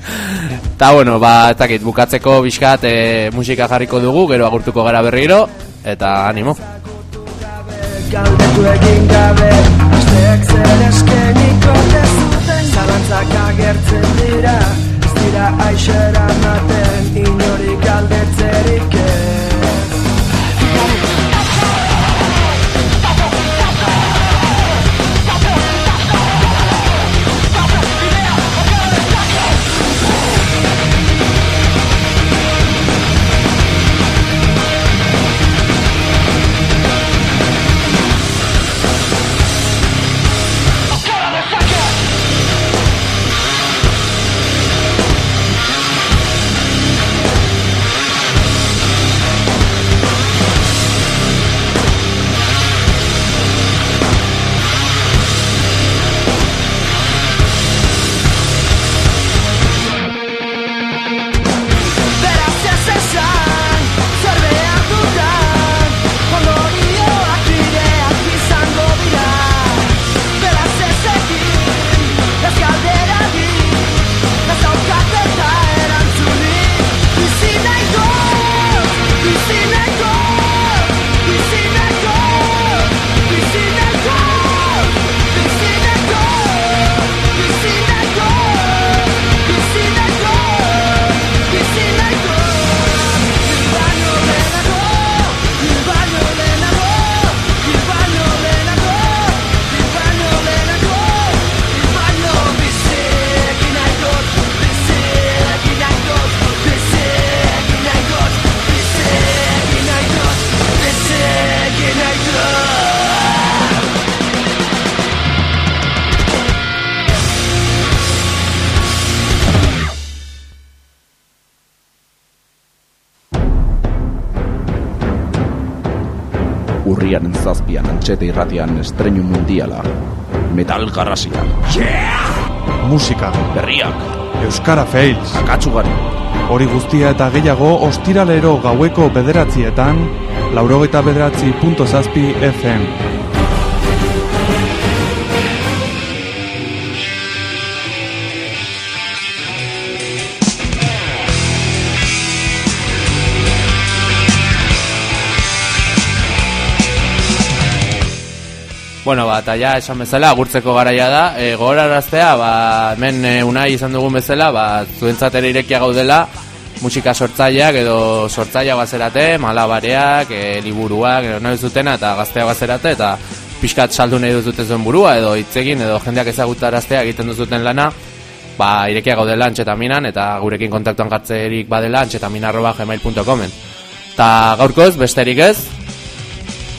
(laughs) Ta bueno, ba, ez dakit, bukatzeko bizkat e, musika jarriko dugu, gero agurtuko gara berriro, eta animo. Galdetu egin gabe Asteak zer eskeniko dezuten Zalantzak agertzen dira Ez dira aixera maten Inori galdetzerik ez Zazpian antxete irratian estreinu mundiala. Metal garrasian. Musika. Berriak. Euskara Fails. Akatsugari. Hori guztia eta gehiago ostiralero gaueko bederatzietan, laurogeita bederatzi FM. Bueno, ba, eta ja, esan bezala, agurtzeko garaia da. E, gogoraraztea, ba, hemen e, unai izan dugun bezala, ba, zuentzat ere irekia gaudela, musika sortzaileak edo sortzailea bazerate, malabareak, e, liburuak, edo nahi zutena, eta gaztea bazerate, eta pixkat saldu nahi duzute zuen burua, edo hitzekin, edo jendeak ezagutaraztea egiten duzuten lana, ba, irekia gaudela antxetaminan, eta gurekin kontaktuan jartzerik badela antxetamin arroba gmail.comen. Eta gaurkoz, besterik ez,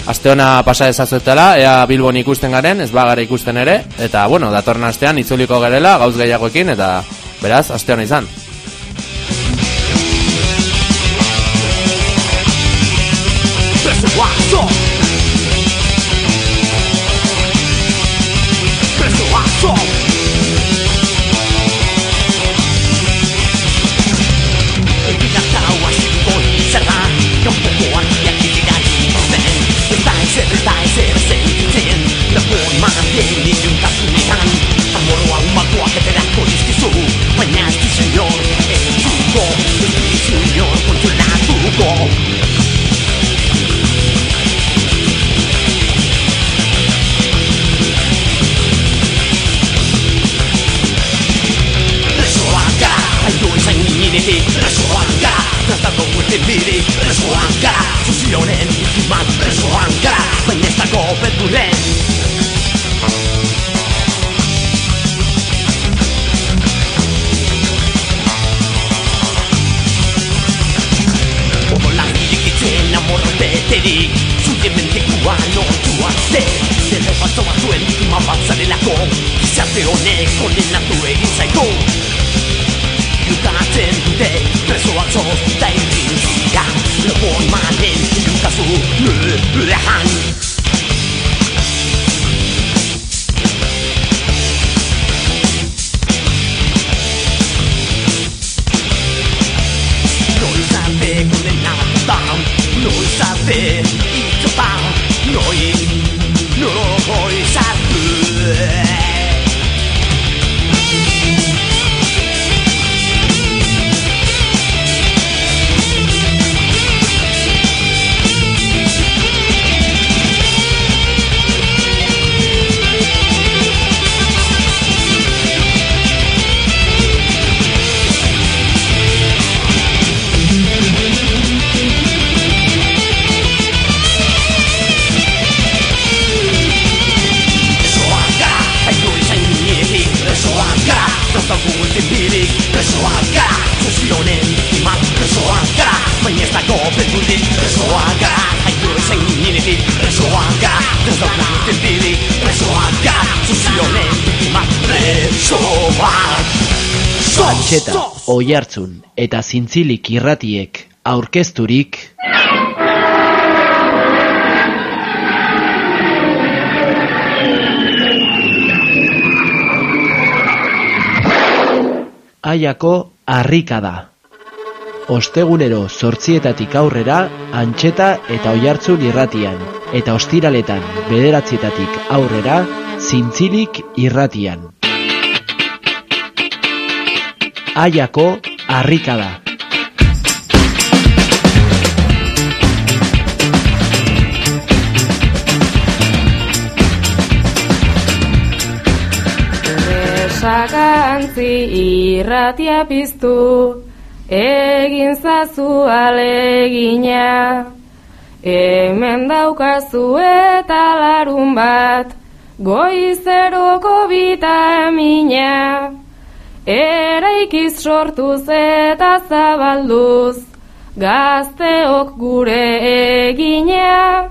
Aste ona pasa ezazuetela, ea Bilbon ikusten garen, ez bagara ikusten ere, eta, bueno, datorren astean itzuliko garela, gauz gehiagoekin, eta, beraz, aste ona izan. Antxeta, oihartzun eta zintzilik irratiek aurkezturik Aiako harrika da. Ostegunero zortzietatik aurrera antxeta eta oihartzun irratian, eta ostiraletan bederatzietatik aurrera zintzilik irratian. Aiako harrika da. Sakantzi irratia piztu, egin zazu alegina. Hemen daukazu eta larun bat, goizeroko bitamina. Eraikiz sortuz eta zabalduz, gazteok gure egina.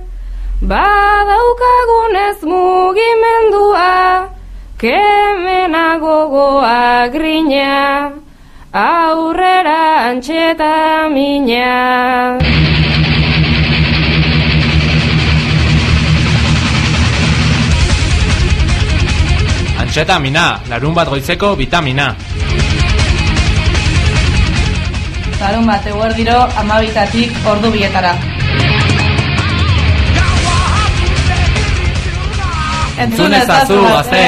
Badaukagunez mugimendua, kemena gogoa grina, aurrera antxeta mina. Antxetamina, larun bat goizeko vitamina. Larun bat eguerdiro amabitatik ordu bietara. Entzun ezazu, gazte!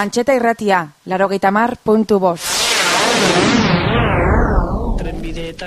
Antxeta irratia, larogeita mar puntu bost.